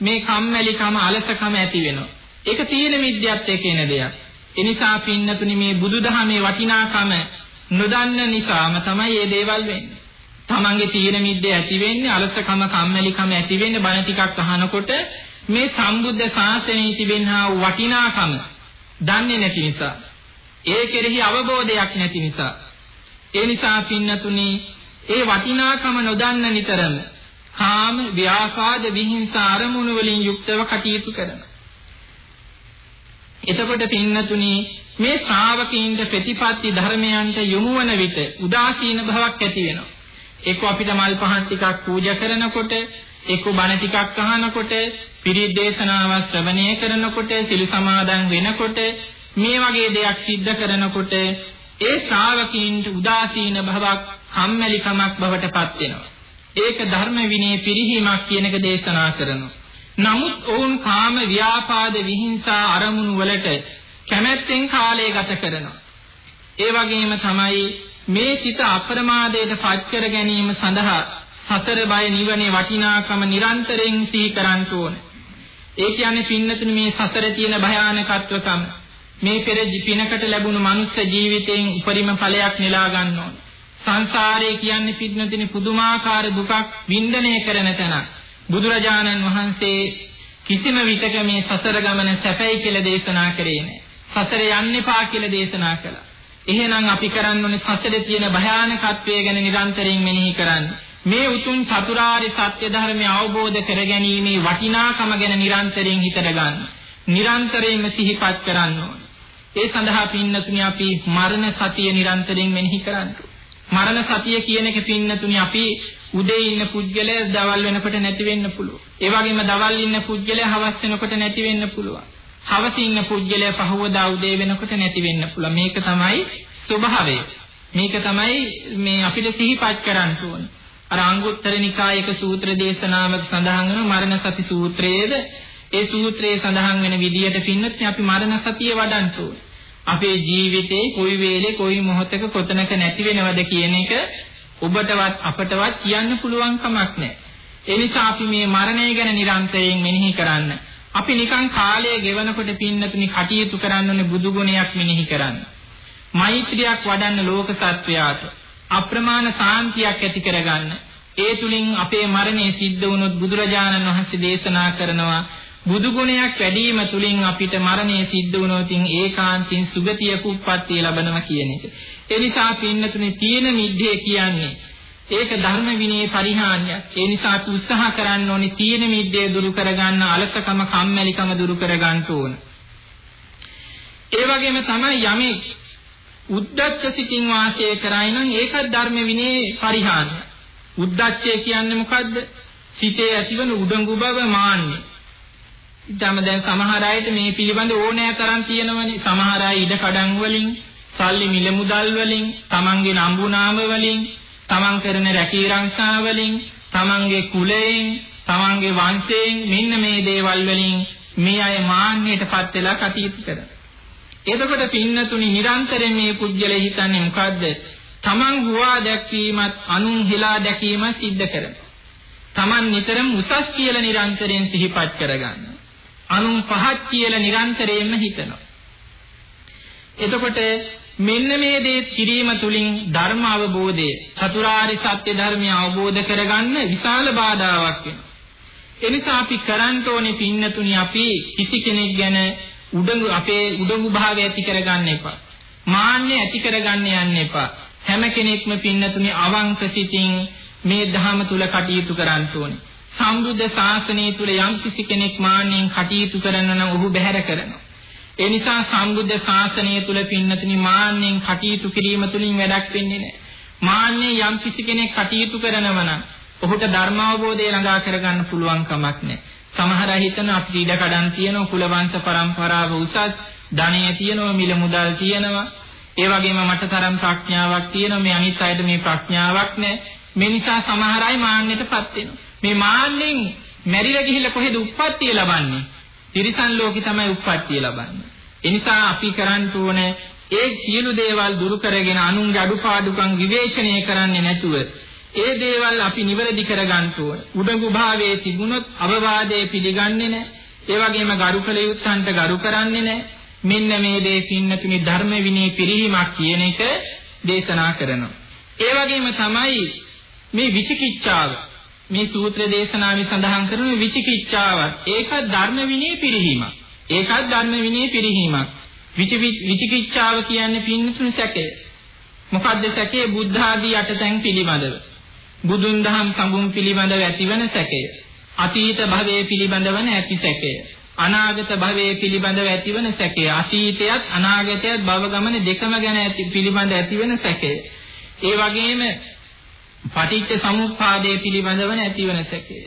B: මේ කම්මැලිකම අලසකම ඇති වෙනවා. ඒක තීන මිද්‍යත් එක්ක එන දෙයක්. ඒ නිසා පින්නතුනි මේ බුදුදහමේ වටිනාකම නොදන්න නිසාම තමයි මේ දේවල් වෙන්නේ. තමන්ගේ තීන මිද්දේ ඇති වෙන්නේ අලසකම කම්මැලිකම ඇති වෙන්නේ බණ ටිකක් අහනකොට මේ සම්බුද්ධ ශාසනයේ තිබෙනා වටිනාකම දන්නේ නැති නිසා ඒ කෙරෙහි අවබෝධයක් නැති නිසා ඒ නිසා පින්නතුනි ඒ වටිනාකම නොදන්න නිතරම කාම ව්‍යාපාද විහිංසා අරමුණු වලින් යුක්තව කටයුතු කරන එතකොට පින්නතුනි මේ ශ්‍රාවකීන්ට ප්‍රතිපත්ති ධර්මයන්ට යොමු වන විට උදාසීන බවක් ඇති වෙනවා එක්ක අපිට මල් පහන් ටිකක් පූජා කරනකොට එක්ක බණ ටිකක් අහනකොට පිරිත් දේශනාවක් ශ්‍රවණය කරනකොට සිල් සමාදන් වෙනකොට මේ වගේ දෙයක් සිද්ධ කරනකොට ඒ ශ්‍රාවකීන්ට උදාසීන භවක් කම්මැලිකමක් බවට පත් වෙනවා. ඒක ධර්ම විනය පිරිහීමක් කියන එක දේශනා කරනවා. නමුත් ඔවුන් කාම ව්‍යාපාද විහිංසා අරමුණු වලට කැමැත්තෙන් කාලය ගත කරනවා. ඒ වගේම තමයි මේ සිත අප්‍රමාදයට පත් කර ගැනීම සඳහා සතර බය නිවනේ වටිනාකම නිරන්තරයෙන් සිහි කරන්න ඕනේ. ඒ කියන්නේ පින්නතුනි මේ සසරේ තියෙන භයානකත්වකම මේ පෙර පිනකට ලැබුණු මනුෂ්‍ය ජීවිතයෙන් උපරිම ඵලයක් නෙලා ගන්න ඕන. සංසාරේ කියන්නේ පින්නතුනි පුදුමාකාර දුකක් වින්දනය කරන තැන. බුදුරජාණන් වහන්සේ කිසිම විටක මේ සසර ගමන සැපයි කියලා දේශනා කරේ නැහැ. සසර යන්න එපා කියලා දේශනා කළා. එහෙනම් අපි කරන්න ඕනේ සසරේ තියෙන භයානකත්වය ගැන නිරන්තරයෙන් මෙනෙහි කරන්න. මේ උතුම් චතුරාර්ය සත්‍ය ධර්මය අවබෝධ කරගැනීමේ වටිනාකම ගැන නිරන්තරයෙන් හිතට ගන්න. නිරන්තරයෙන්ම සිහිපත් කරන්න ඕන. ඒ සඳහා පින්නතුනි අපි මරණ සතිය නිරන්තරයෙන් මෙනෙහි කරන්න. මරණ සතිය කියන එක පින්නතුනි අපි උදේ ඉන්න පුද්ගලයා දවල් වෙනකොට නැති වෙන්න පුළුවන්. ඒ වගේම දවල් ඉන්න පුද්ගලයා හවස් වෙනකොට නැති වෙන්න පුළුවන්. හවස ඉන්න පුද්ගලයා පහවදා උදේ වෙනකොට නැති වෙන්න පුළුවන්. මේක තමයි ස්වභාවය. මේක තමයි මේ අපිට සිහිපත් කරන්න ඕනේ. අර අංගුත්තර නිකායක සූත්‍ර දේශනාවක සඳහන් වෙන මරණ සති සූත්‍රයේද ඒ සූත්‍රයේ සඳහන් වෙන විදියට පින්නත් අපි මරණ සතිය වඩන්න ඕනේ. අපේ ජීවිතේ කොයි වෙලේ කොයි මොහොතක කොතනක නැති වෙනවද කියන එක ඔබටවත් අපටවත් කියන්න පුළුවන් කමක් නැහැ. ඒ නිසා අපි මේ මරණය ගැන නිරන්තරයෙන් මෙනෙහි කරන්න. අපි නිකන් කාලය ගෙවනකොට පින්නතුනි කටයුතු කරන්න ඕනේ බුදු ගුණයක් මෙනෙහි කරන්න. මෛත්‍රියක් වඩන්න ලෝක සත්වයාට අප්‍රමාණ සාන්තියක් ඇති කරගන්න. ඒ තුලින් අපේ මරණය සිද්ධ වුණොත් බුදුරජාණන් වහන්සේ දේශනා කරනවා බුදු ගුණයක් වැඩිම තුලින් අපිට මරණය සිද්ධ වුණොත් ඒකාන්තයෙන් සුගතිය කුප්පත්තිය ලබනවා කියන එක. ඒ නිසා පින්නතුනේ තියෙන මිද්දේ කියන්නේ ඒක ධර්ම විනයේ පරිහානියක්. ඒ නිසා අපි උත්සාහ කරන්න ඕනේ තියෙන මිද්දේ දුරු කරගන්න අලසකම කම්මැලිකම දුරු කරගන්න ඕන. ඒ වගේම තමයි යමෙක් උද්දච්ච සිතින් වාසය කරයි නම් ඒකත් ධර්ම විනයේ පරිහානිය. උද්දච්චය කියන්නේ මොකද්ද? සිතේ ඇතිවන උඩඟු බව මාන්නේ. ඊටම දැන් සමහර අයට මේ පිළිබඳ ඕනෑ තරම් තියෙනවනේ. සමහර අය ඉඩ කඩන් වලින්, සල්ලි මිල මුදල් වලින්, තමන්ගේ නම්බුනාම වලින්, තමන් කරන රැකීරක්ෂා වලින්, තමන්ගේ කුලයෙන්, තමන්ගේ වංශයෙන් මෙන්න මේ දේවල් වලින් මේ අය මාන්නයටපත් වෙලා කටයුතු කරනවා. එතකොට පින්නතුනි නිරන්තරයෙන් මේ පුජ්‍යලේ හිතන්නේ මොකද්ද? තමන් හුවා දැක්වීමත් අනුන් හෙලා දැකීමත් සිද්ධ කරනවා. තමන් නිතරම උසස් කියලා නිරන්තරයෙන් සිහිපත් කරගන්නවා. අනුන් පහත් කියලා නිරන්තරයෙන්ම හිතනවා. එතකොට මෙන්න මේ දේ කිරීම තුලින් ධර්ම අවබෝධය චතුරාර්ය සත්‍ය ධර්මය අවබෝධ කරගන්න විශාල බාධාවක් වෙනවා. එනිසා අපි කරන්න ඕනේ පින්නතුනි අපි කිසි කෙනෙක් ගැන උඩඟු අපේ උඩඟු භාවය ඇති කරගන්න එපා. මාන්නය ඇති කරගන්න යන්න එපා. හැම කෙනෙක්ම පින්නතුනි අවංක සිතින් මේ ධහම තුල කටයුතු කරන්න ඕනේ. සම්බුද්ධ ශාසනය තුල යම් කිසි කෙනෙක් මාන්නෙන් කටයුතු කරනවා නම් ඔහු බැහැර කරනවා. ඒ නිසා සම්බුද්ධ ශාසනය තුල පින්නතුනි මාන්නෙන් කටයුතු කිරීම තුලින් වැඩක් වෙන්නේ නැහැ. මාන්නේ යම් කිසි කෙනෙක් කටයුතු කරනවා නම් ඔහුට ධර්ම අවබෝධය ළඟා කරගන්න පුළුවන් කමක් නැහැ. සමහර අය හිතන අපිට ඉඩ කඩන් තියෙනවා කුල වංශ පරම්පරාව උසස් ධනය තියෙනවා මිල මුදල් තියෙනවා ඒ වගේම මට තරම් ප්‍රඥාවක් තියෙනවා මේ අනිත් අයට මේ ප්‍රඥාවක් නැහැ මේ නිසා සමහර අය මාන්නයටපත් වෙනවා මේ මාන්නෙන් මැරිලා ගිහිල්ලා කොහෙද උප්පත්තිය ලබන්නේ? තිරිසන් ලෝකේ තමයි උප්පත්තිය ලබන්නේ. ඒ නිසා අපි කරන්න ඕනේ ඒ සියලු දේවල් දුරු කරගෙන අනුන්ගේ අඩුපාඩුකම් විවේචනය කරන්නේ නැතුව ඒ දේවල් අපි නිවැරදි කරගන්න ඕන. උඩඟු භාවයේ තිබුණොත් අවවාදයේ පිළිගන්නේ නැහැ. ඒ වගේම ගරු කළ යුත්තන්ට ගරු කරන්නේ නැහැ. මෙන්න මේ දේ පින්නතුනි ධර්ම විනය පිළිහිමක් කියන එක දේශනා කරනවා. ඒ වගේම තමයි මේ විචිකිච්ඡාව. මේ සූත්‍ර දේශනාවේ සඳහන් කරන විචිකිච්ඡාවත් ඒකත් ධර්ම විනය පිරිහීමක්. ඒකත් ධර්ම විනය පිරිහීමක්. විචිකිච්ඡාව කියන්නේ පින්නතුන් සැකය. මොකද්ද සැකය? බුද්ධ ආදී අටතැන් පිළිබඳව. බුදුන් දහම් සඟුම් පිළිබඳව ඇතිවන සැකය. අතීත භවයේ පිළිබඳව නැති සැකය. අනාගත භවයේ පිළිබඳව ඇතිවන සැකය. අතීතයත් අනාගතයත් භව ගමන දෙකම ගැන ඇති පිළිබඳ ඇතිවන සැකය. ඒ වගේම පටිච්ච සමුප්පාදයේ පිළිබඳව නැතිවන සැකය.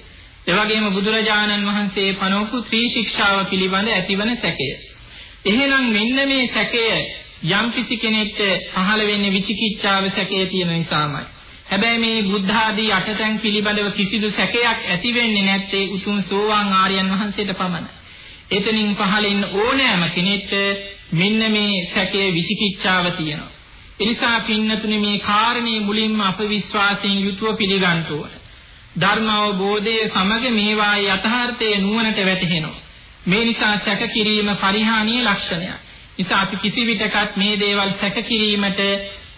B: ඒ වගේම බුදුරජාණන් වහන්සේ පනවපු ත්‍රි ශික්ෂාව පිළිබඳ ඇතිවන සැකය. එහෙනම් මෙන්න මේ සැකය යම් කිසි කෙනෙක්ට පහළ වෙන්නේ විචිකිච්ඡාව සැකයේ තියෙන නිසාමයි. හැබැයි මේ බුද්ධ ආදී අටතැන් පිළිබඳව කිසිදු සැකයක් ඇති වෙන්නේ නැත්තේ උතුම් සෝවාන් ආර්යයන් වහන්සේට පමණයි. එතනින් පහළින් ඕනෑම කෙනෙක්ට මෙන්න මේ සැකයේ විචිකිච්ඡාව තියෙනවා. එනිසා පින්නතුනි මේ කාරණේ මුලින්ම අප විශ්වාසයෙන් යුතුව පිළිගන්න ඕන. ධර්ම අවබෝධයේ සමග මේවායේ යථාර්ථයේ නුවණට වැටහෙනවා. මේ නිසා සැක කිරීම පරිහානියේ ලක්ෂණයක්. නිසා අපි කිසි විටකත් මේ දේවල් සැක කිරීමට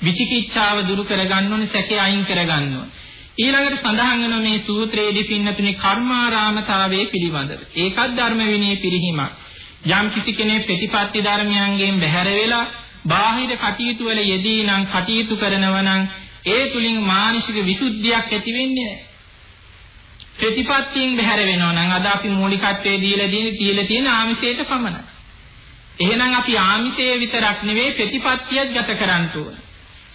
B: විචිකිච්ඡාව දුරු කරගන්න ඕනේ සැකේ අයින් කරගන්න ඕනේ. ඊළඟට සඳහන් වෙන මේ සූත්‍රයේදී පින්නතුනේ කර්මාරාමතාවයේ පිළිබඳව. ඒකත් ධර්ම විනය පිරිහීමක්. යම් කිසි කෙනෙක් ප්‍රතිපත්ති ධර්මයන්ගෙන් බැහැර වෙලා බාහිර කටයුතු වල යෙදී නම් කටයුතු කරනවා නම් ඒ තුලින් මානසික විසුද්ධියක් ඇති වෙන්නේ නැහැ. ප්‍රතිපත්තියෙන් බැහැර වෙනවා නම් අද අපි මූලිකත්වයේ දීලා දීලා තියෙන ආමිෂයට පමණයි. එහෙනම් අපි ආමිෂයේ විතරක් නෙවෙයි ප්‍රතිපත්තියත් ගත කරන්න ඕන.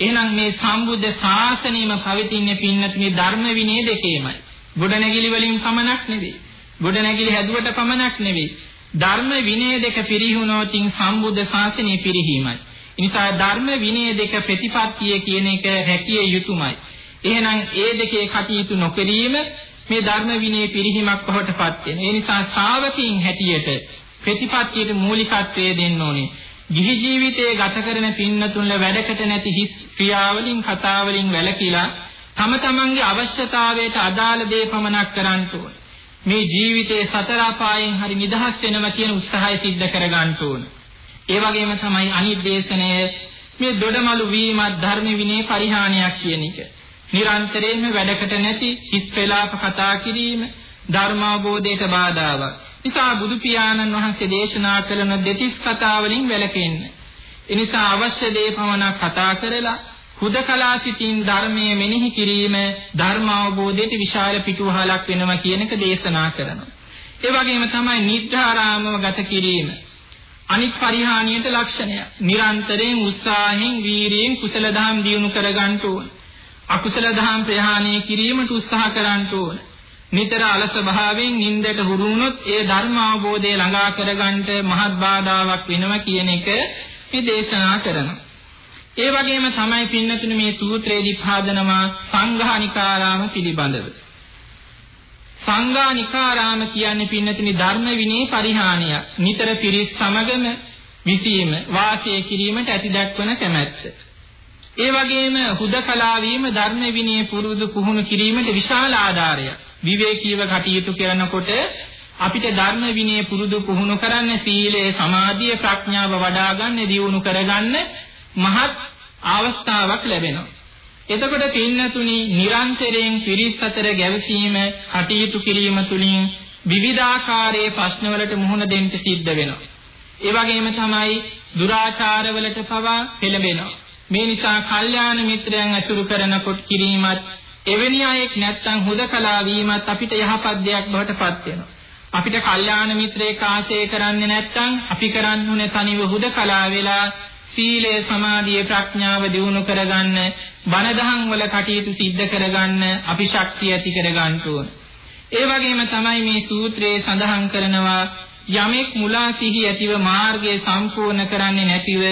B: එහෙනම් මේ සම්බුද්ධ ශාසනයම පවතින්නේ පින්නතුනේ ධර්ම විනය දෙකේමයි. ගොඩනැගිලි වලින් පමණක් නෙවෙයි. ගොඩනැගිලි හැදුවට පමණක් නෙවෙයි. ධර්ම විනය දෙක පිරිහුණොතින් සම්බුද්ධ ශාසනය පිරිහීමයි. නිසා ධර්ම විනය දෙක ප්‍රතිපත්තිය කියන එක රැකිය යුතුයමයි. එහෙනම් ඒ දෙකේ කටයුතු නොකිරීම මේ ධර්ම විනය පිරිහීමක් බවටපත් වෙන. ඒ නිසා ශ්‍රාවකීන් හැටියට ප්‍රතිපත්තියට මූලිකත්වය දෙන්න ඕනේ. ගිහි ජීවිතයේ ගත කරන පින්නතුන්ල වැඩකට නැති හිස් ක්‍රියාවලින් කතාවලින් වැළකීලා තම තමන්ගේ අවශ්‍යතාවයට අදාළ දේ පමණක් කරන්න ඕන. මේ ජීවිතයේ සතර අපායන් හරි නිදහස් වෙනවා කියන උත්සාහය සිද්ධ කර ගන්න ඕන. ඒ වගේම තමයි අනිත් දේශනය මේ දොඩමලු වීමත් ධර්ම විනය පරිහානියක් කියන එක. නිරන්තරයෙන්ම වැඩකට නැති හිස් පෙලාප කතා කිරීම ධර්මාබෝධයට බාධාවක්. නිසා බුදු පියාණන් වහන්සේ දේශනා කරන දෙතිස් කතා වලින් වැළකෙන්න. එනිසා අවශ්‍ය දේ පමණක් කතා කරලා හුදකලා සිටින් ධර්මයේ මෙනෙහි කිරීම ධර්ම අවබෝධයට විශාල පිටුවහලක් වෙනවා කියන එක දේශනා කරනවා. ඒ වගේම තමයි නිද්‍රාරාමව ගත කිරීම. අනිත් පරිහානියට ලක්ෂණය. නිරන්තරයෙන් උත්සාහයෙන් වීරියෙන් කුසල දහම් දියුණු කරගන්න ඕන. අකුසල දහම් ප්‍රහාණය කිරීමට උත්සාහ කරන්න ඕන. නිතර අලස භාවයෙන් නින්දට හුරු වුණොත් ඒ ධර්ම අවබෝධය ළඟා කරගන්නට මහත් බාධාවක් වෙනවා කියන එක මේ දේශනා කරනවා. ඒ වගේම තමයි පින්නතුනි මේ සූත්‍රයේදී පාදනවා සංඝානිකාරාම පිළිබඳව. සංඝානිකාරාම කියන්නේ පින්නතුනි ධර්ම විනී පරිහානිය. නිතර පිරිස් සමගම විසීම වාසය කිරීමට ඇති දක්වන කැමැත්ත. ඒ වගේම හුදකලා වීම ධර්ම විනය පුරුදු පුහුණු කිරීමට විශාල ආධාරයක්. විවේකීව කටයුතු කරනකොට අපිට ධර්ම විනය පුරුදු පුහුණු කරන්න සීලය, සමාධිය, ප්‍රඥාව වඩා ගන්න, දියුණු කරගන්න මහත් අවස්ථාවක් ලැබෙනවා. එතකොට පින්නතුනි නිරන්තරයෙන් පිරිස් අතර ගැවසීම කටයුතු කිරීම තුලින් විවිධාකාරයේ ප්‍රශ්නවලට මුහුණ දෙන්න සිද්ධ වෙනවා. ඒ වගේම තමයි දුරාචාරවලට පවා පෙළඹෙනවා. මේ නිසා කල්යාණ මිත්‍රයන් අතුරු කරනකොට කිරීමත් එවැනි අයෙක් නැත්තම් හුදකලා වීමත් අපිට යහපත් දෙයක් බවට පත් වෙනවා. අපිට කල්යාණ මිත්‍රයෙක් ආශ්‍රය කරන්නේ නැත්තම් අපි කරන්න ඕනේ තනිව හුදකලා වෙලා සීලය සමාධිය ප්‍රඥාව දියුණු කරගන්න බණ දහම් වල කටයුතු සිද්ධ කරගන්න අපි ශක්තිය ඇති කරගන්න ඕන. ඒ වගේම තමයි මේ සූත්‍රයේ සඳහන් කරනවා යමෙක් මුලා සිහි ඇතිව මාර්ගය සම්පූර්ණ කරන්නේ නැතිව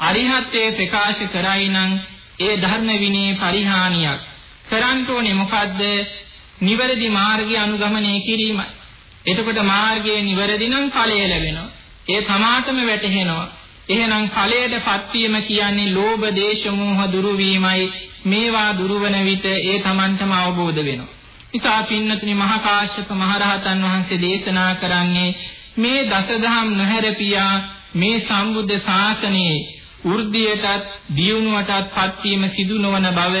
B: අරිහත්ත්වයේ ප්‍රකාශ කරයි නම් ඒ ධර්ම විනී පරිහානියක්. කරන්න ඕනේ මොකද්ද? නිවැරදි මාර්ගය අනුගමනය කිරීමයි. එතකොට මාර්ගයේ නිවැරදි නම් ඵලය ලැබෙනවා. ඒ තමාටම වැටහෙනවා. එහෙනම් ඵලයටපත් වීම කියන්නේ ලෝභ, දේශ, මෝහ දුරු වීමයි. මේවා දුරුවන විට ඒ Tamanටම අවබෝධ වෙනවා. ඉතා පින්නතුනි මහා කාශ්‍යප මහරහතන් වහන්සේ දේශනා කරන්නේ මේ දසදහම් නොහැරපියා මේ සම්බුද්ධ ශාසනයේ වෘද්ධියටත් දියුණුවටත් පත්වීම සිදු නොවන බව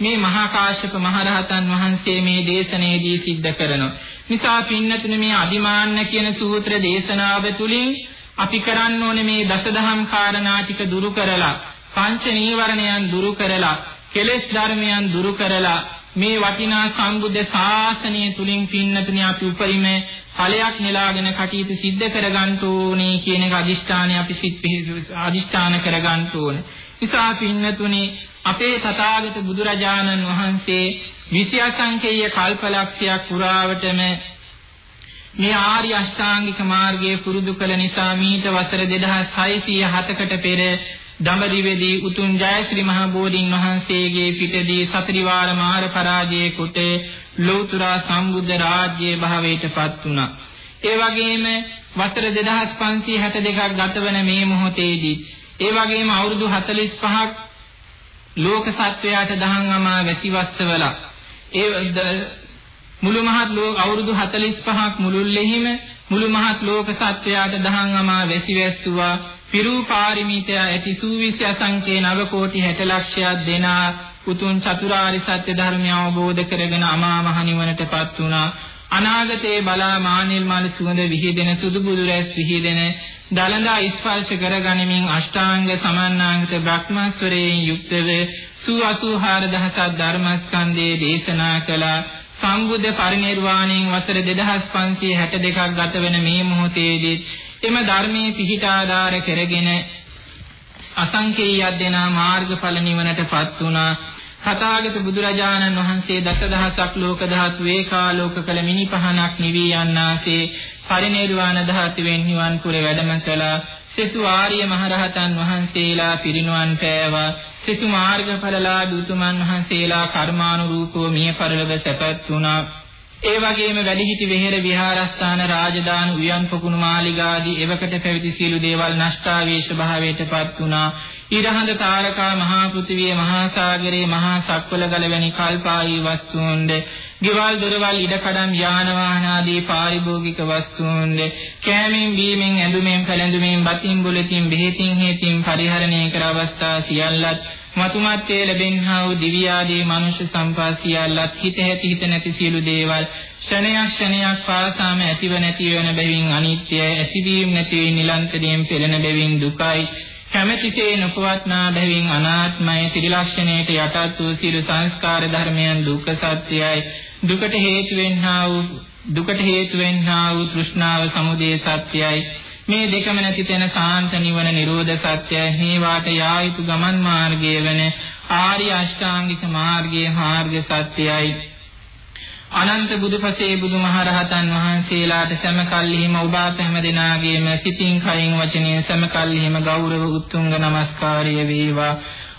B: මේ මහා කාශ්‍යප මහරහතන් වහන්සේ මේ දේශනාවේදී සිද්ධ කරනවා. නිසා පින්නතුනි මේ අදිමාන්න කියන සූත්‍ර දේශනාව තුළින් අපි කරන්න ඕනේ මේ දසදහම් කාරණා ටික දුරු කරලා පංච නීවරණයන් දුරු කරලා කෙලෙස් ධර්මයන් දුරු කරලා මේ වටිනා සම්බුද්ධ ශාසනය තුලින් පින්නතුනි අපි උපරිම ඵලයක් නෙලාගෙන කටයුතු සිද්ධ කරගන්න ඕනේ කියන එක අදිෂ්ඨානය අපි සිත් අදිෂ්ඨාන කරගන්න ඕනේ. නිසා පින්නතුනි අපේ තථාගත බුදුරජාණන් වහන්සේ විෂයසංකේය කල්පලක්ෂයක් පුරාවටම මේ ආර්ය අෂ්ටාංගික මාර්ගයේ පුරුදු කළ නිසා මීට වසර 2607කට පෙර දඹදිවේදී උතුම් ජයශ්‍රී මහ බෝධින් වහන්සේගේ පිටදී සතරිවාර මාර පරාජය කොට ලෝතර සම්බුද්ධ රාජ්‍යයේ භාවයටපත් වුණා. ඒ වගේම වසර 2562ක් ගතවන මේ මොහොතේදී ඒ වගේම අවුරුදු 45ක් ලෝක සත්වයාට දහං අමා වැසිවස්සවල ඒ මුළු මහත් ලෝක අවුරුදු 45ක් මුළුල්ලෙහිම මුළු මහත් ලෝක සත්වයාට දහං අමා වැසිවැස්සුවා පිරූ පාරමිතය ඇති සූවිසි අසංකේ නව කෝටි 60 ලක්ෂයක් දෙනා උතුම් චතුරාරි සත්‍ය ධර්මය අවබෝධ කරගෙන අමා මහ නිවනටපත් වුණා. අනාගතේ බලා මානිල් මල් සුවඳ විහිදෙන සුදු බුදු රැස් විහිදෙන දලඳා ස්පර්ශ කරගනිමින් අෂ්ටාංග සමන්නාගත බ්‍රහ්මස්වරයෙන් යුක්තව සු 84000ක් ධර්මස්කන්ධයේ දේශනා කළා. සම්බුද්ධ පරිනිර්වාණයෙන් වසර 2562ක් ගත වෙන මේ මොහොතේදී එම ධර්මයේ පිහිට ආධාර කරගෙන අසංකේයයක් දෙනා මාර්ගඵල නිවනටපත් වුණා. සතාගත බුදුරජාණන් වහන්සේ දසදහසක් ලෝක ධාතු ඒකාලෝක කළ මිනිපහනක් නිවී යන්නාසේ පරිනිර්වාණ ධාතුවෙන් නිවන් පුරේ වැඩම කළා. සෙසු ආර්ය මහරහතන් වහන්සේලා පිරිනුවන් පෑවා. සෙසු මාර්ගඵලලාභී උතුමන් වහන්සේලා කර්මානුරූපව මිය පරලොව සැපත් වුණා. ඒ වගේම වැඩිහිටි වෙහෙර විහාරස්ථාන රාජධානි උයන් පොකුණු මාලිගාදී එවකට පැවිදි සියලු දේවල් නෂ්ටාවේශ භාවයටපත් වුණා. ඊරහඳ තාරකා මහා පෘථිවිය මහා සාගරේ මහා සක්වල ගල වැනි කල්පායි වස්තුන්ද ගෙවල් දොරවල් ඉඩකඩම් යාන වාහන ආදී පාරිභෝගික වස්තුන්ද කෑමෙන් බීමෙන් ඇඳුමෙන් පැළඳුමෙන් බතින් බුලතින් බෙහෙතින් හේතින් පරිහරණය කර අවස්ථා සියල්ලත් මතුමත්යේ ලැබෙන්නා වූ දිව්‍ය ආදී මනුෂ්‍ය සම්පාසියල්ලත් හිත ඇති හිත නැති සියලු දේවල් ක්ෂණයක් ක්ෂණයක් පාසාම ඇතිව නැති වෙන බැවින් අනිත්‍යයි ඇතිවීම නැතිවීම නිලන්තරයෙන් පෙළෙන බැවින් දුකයි. කැමැතිසේ නොපවත්නා බැවින් අනාත්මය ත්‍රිලක්ෂණයට යටත් වූ සියලු සංස්කාර ධර්මයන් දුක්ඛ සත්‍යයි දුකට හේතු වෙන්නා වූ දුකට හේතු වෙන්නා වූ තෘෂ්ණාව සමුදය සත්‍යයි මේ දෙකම නැති තැන සාන්ත නිවන නිරෝධ සත්‍යය හේවාට යා යුතු ගමන් මාර්ගය වන ආර්ය අෂ්ටාංගික මාර්ගයේ මාර්ග සත්‍යයයි. අනන්ත බුදුපසේ බුදුමහරහතන් වහන්සේලාට සමකල්හිම ඔබ අප හැම දිනාගේම සිතින් කයින් වචනයෙන් සමකල්හිම ගෞරව උත්තුංග නමස්කාරය වේවා.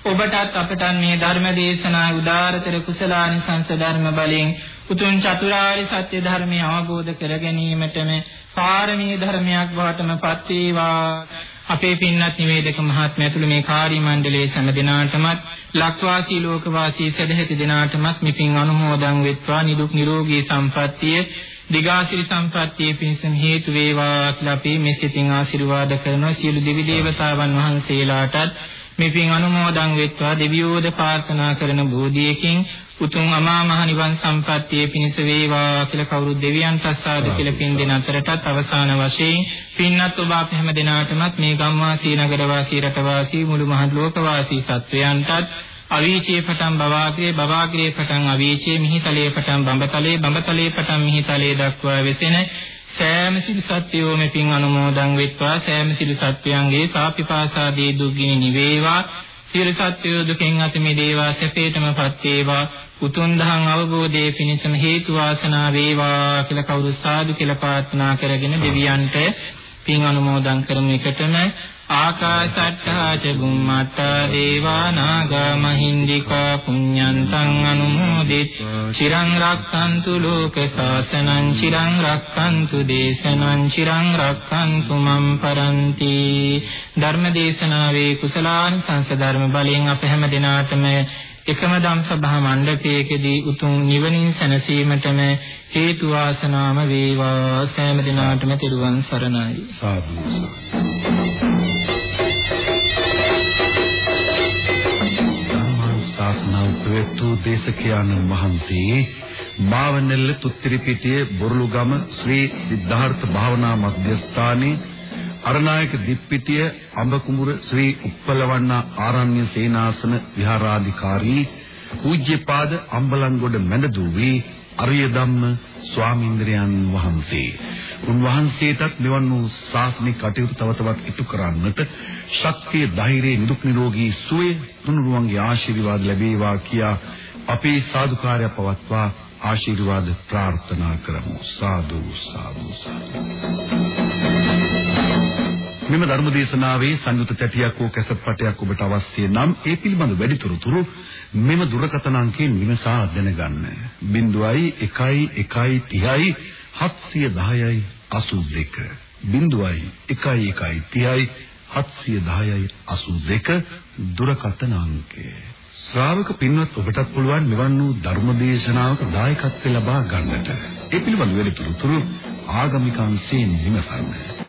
B: ඔබටත් අපටත් මේ ධර්ම දේශනා උදාාරතර කුසලානිසංස ධර්ම බලෙන් උතුම් චතුරාර්ය සත්‍ය ධර්මය අවබෝධ කර ගැනීමටම පාරමී ධර්මයක් බවටමපත් වේවා. අපේ පින්වත් නිවේදක මහත්මයා ඇතුළු මේ කාර්ය මණ්ඩලයේ සෑම දිනාටමත් ලක්වාසී ලෝකවාසී සදහෙති දිනාටමත් මිපින් අනුමෝදන් වෙත්වා. නිදුක් නිරෝගී සම්පන්නිය දිගාසිරි සම්ප්‍රත්‍යයේ පිණිසම හේතු වේවා කියලා අපි මෙසිතින් ආශිර්වාද කරනවා. සියලු දෙවි දේවතාවන් වහන්සේලාටත් මෙපින් අනුමෝදන් වෙත්වා. දෙවියෝද ප්‍රාර්ථනා කරන බෝධියකින් උතුම් අමා මහ නිවන් සම්පත්තියේ පිණිස වේවා කියලා කවුරුත් දෙවියන්ට සාදු කියලා පින් දෙන අතරටත් අවසාන වශයෙන් පින්වත් ඔබ අප හැම දිනාටමත් මේ ගම්වාසී නගරවාසී රටවාසී මුළු මහත් ලෝකවාසී සත්වයන්ටත් අවීචේ පටන් බවාග්‍රේ බවාග්‍රේ පටන් අවීචේ මිහිතලේ පටන් බඹතලේ බඹතලේ පටන් මිහිතලේ දක්වා වෙසෙන සෑම සිළු සත්වයෝම පින් අනුමෝදන් වෙත්වා. සෑම සිළු සත්වයන්ගේ සාපිපාසාදී දුක්ගිනි නිවේවා. සියලු සත්වයෝ දුකෙන් අත මිදේවා සැපේටමපත් වේවා උතුම් දහම් අවබෝධයේ පිණිසම හේතු වාසනා වේවා කියලා කවුරු සාදු කියලා ප්‍රාර්ථනා කරගෙන දෙවියන්ට පින් අනුමෝදන් කරමු. එකටම ආකාසට්ඨා ච බුම්මට්ඨා දේවා නාග මහින්దికා පුඤ්ඤන්තං අනුමෝදිත. චිරං රක්ඛන්තු ලෝක සාසනං චිරං රක්ඛන්තු දේශනං චිරං රක්ඛන්තු මම් පරන්ති. ධර්ම දේශනාවේ කුසලාන් සංස ධර්ම බලයෙන් අප හැම දිනාටම එකම ධම්සභා මණ්ඩපයේදී උතුම් නිවනින් සැනසීමටම හේතු වාසනාම වේවා. සෑම දිනාටම තෙරුවන් සරණයි.
A: සාදු. ප්‍රවේතු දේශකයන්න් වහන්සේ මාවනෙල්ල තුත්තිරිපිටිය බොරළුගම ශ්‍රී සිද්ධාර්ථ භාවනා මධ්‍යස්ථානයේ අරනායක දිප්පිටිය අඹකුඹුර ශ්‍රී උප්පලවන්න ආරණ්‍ය සේනාසන විහාරාධිකාරී පූජ්‍යපාද අම්බලන්ගොඩ මැදදුවේ අරිය ධම්ම ස්වාමීන්ද්‍රයන් වහන්සේ. උන්වහන්සේටත් මෙවන් වූ ශාසනික කටයුතු තව තවත් ඉටු කරන්නට ශක්තිය ධෛර්යය නිදුක් නිරෝගී සුවය තුනුරුවන්ගේ ආශිර්වාද ලැබේවා කියා අපේ සාදුකාරය පවත්වා ආශිර්වාද ප්‍රාර්ථනා කරමු. සාදු සාදු සාදු. මෙම ධර්මදේශනාවේ සංයුත තැටියක් හෝ කැසට් පටයක් ඔබට අවශ්‍ය නම් ඒ පිළිබඳ වැඩිතුරු මෙම දුරකථන අංකයෙන් විමසා දැනගන්න. 01 1 30 710යි 82 01 1 30යි 710යි 82 දුරකථන අංකය. ශ්‍රාවක පින්වත් ඔබටත් පුළුවන් මෙවන් වූ ධර්මදේශනාවක දායකත්ව ලබා ගන්නට. ඒ පිළිබඳ වැඩිතුරු ආගමික අංශයෙන් විමසන්න.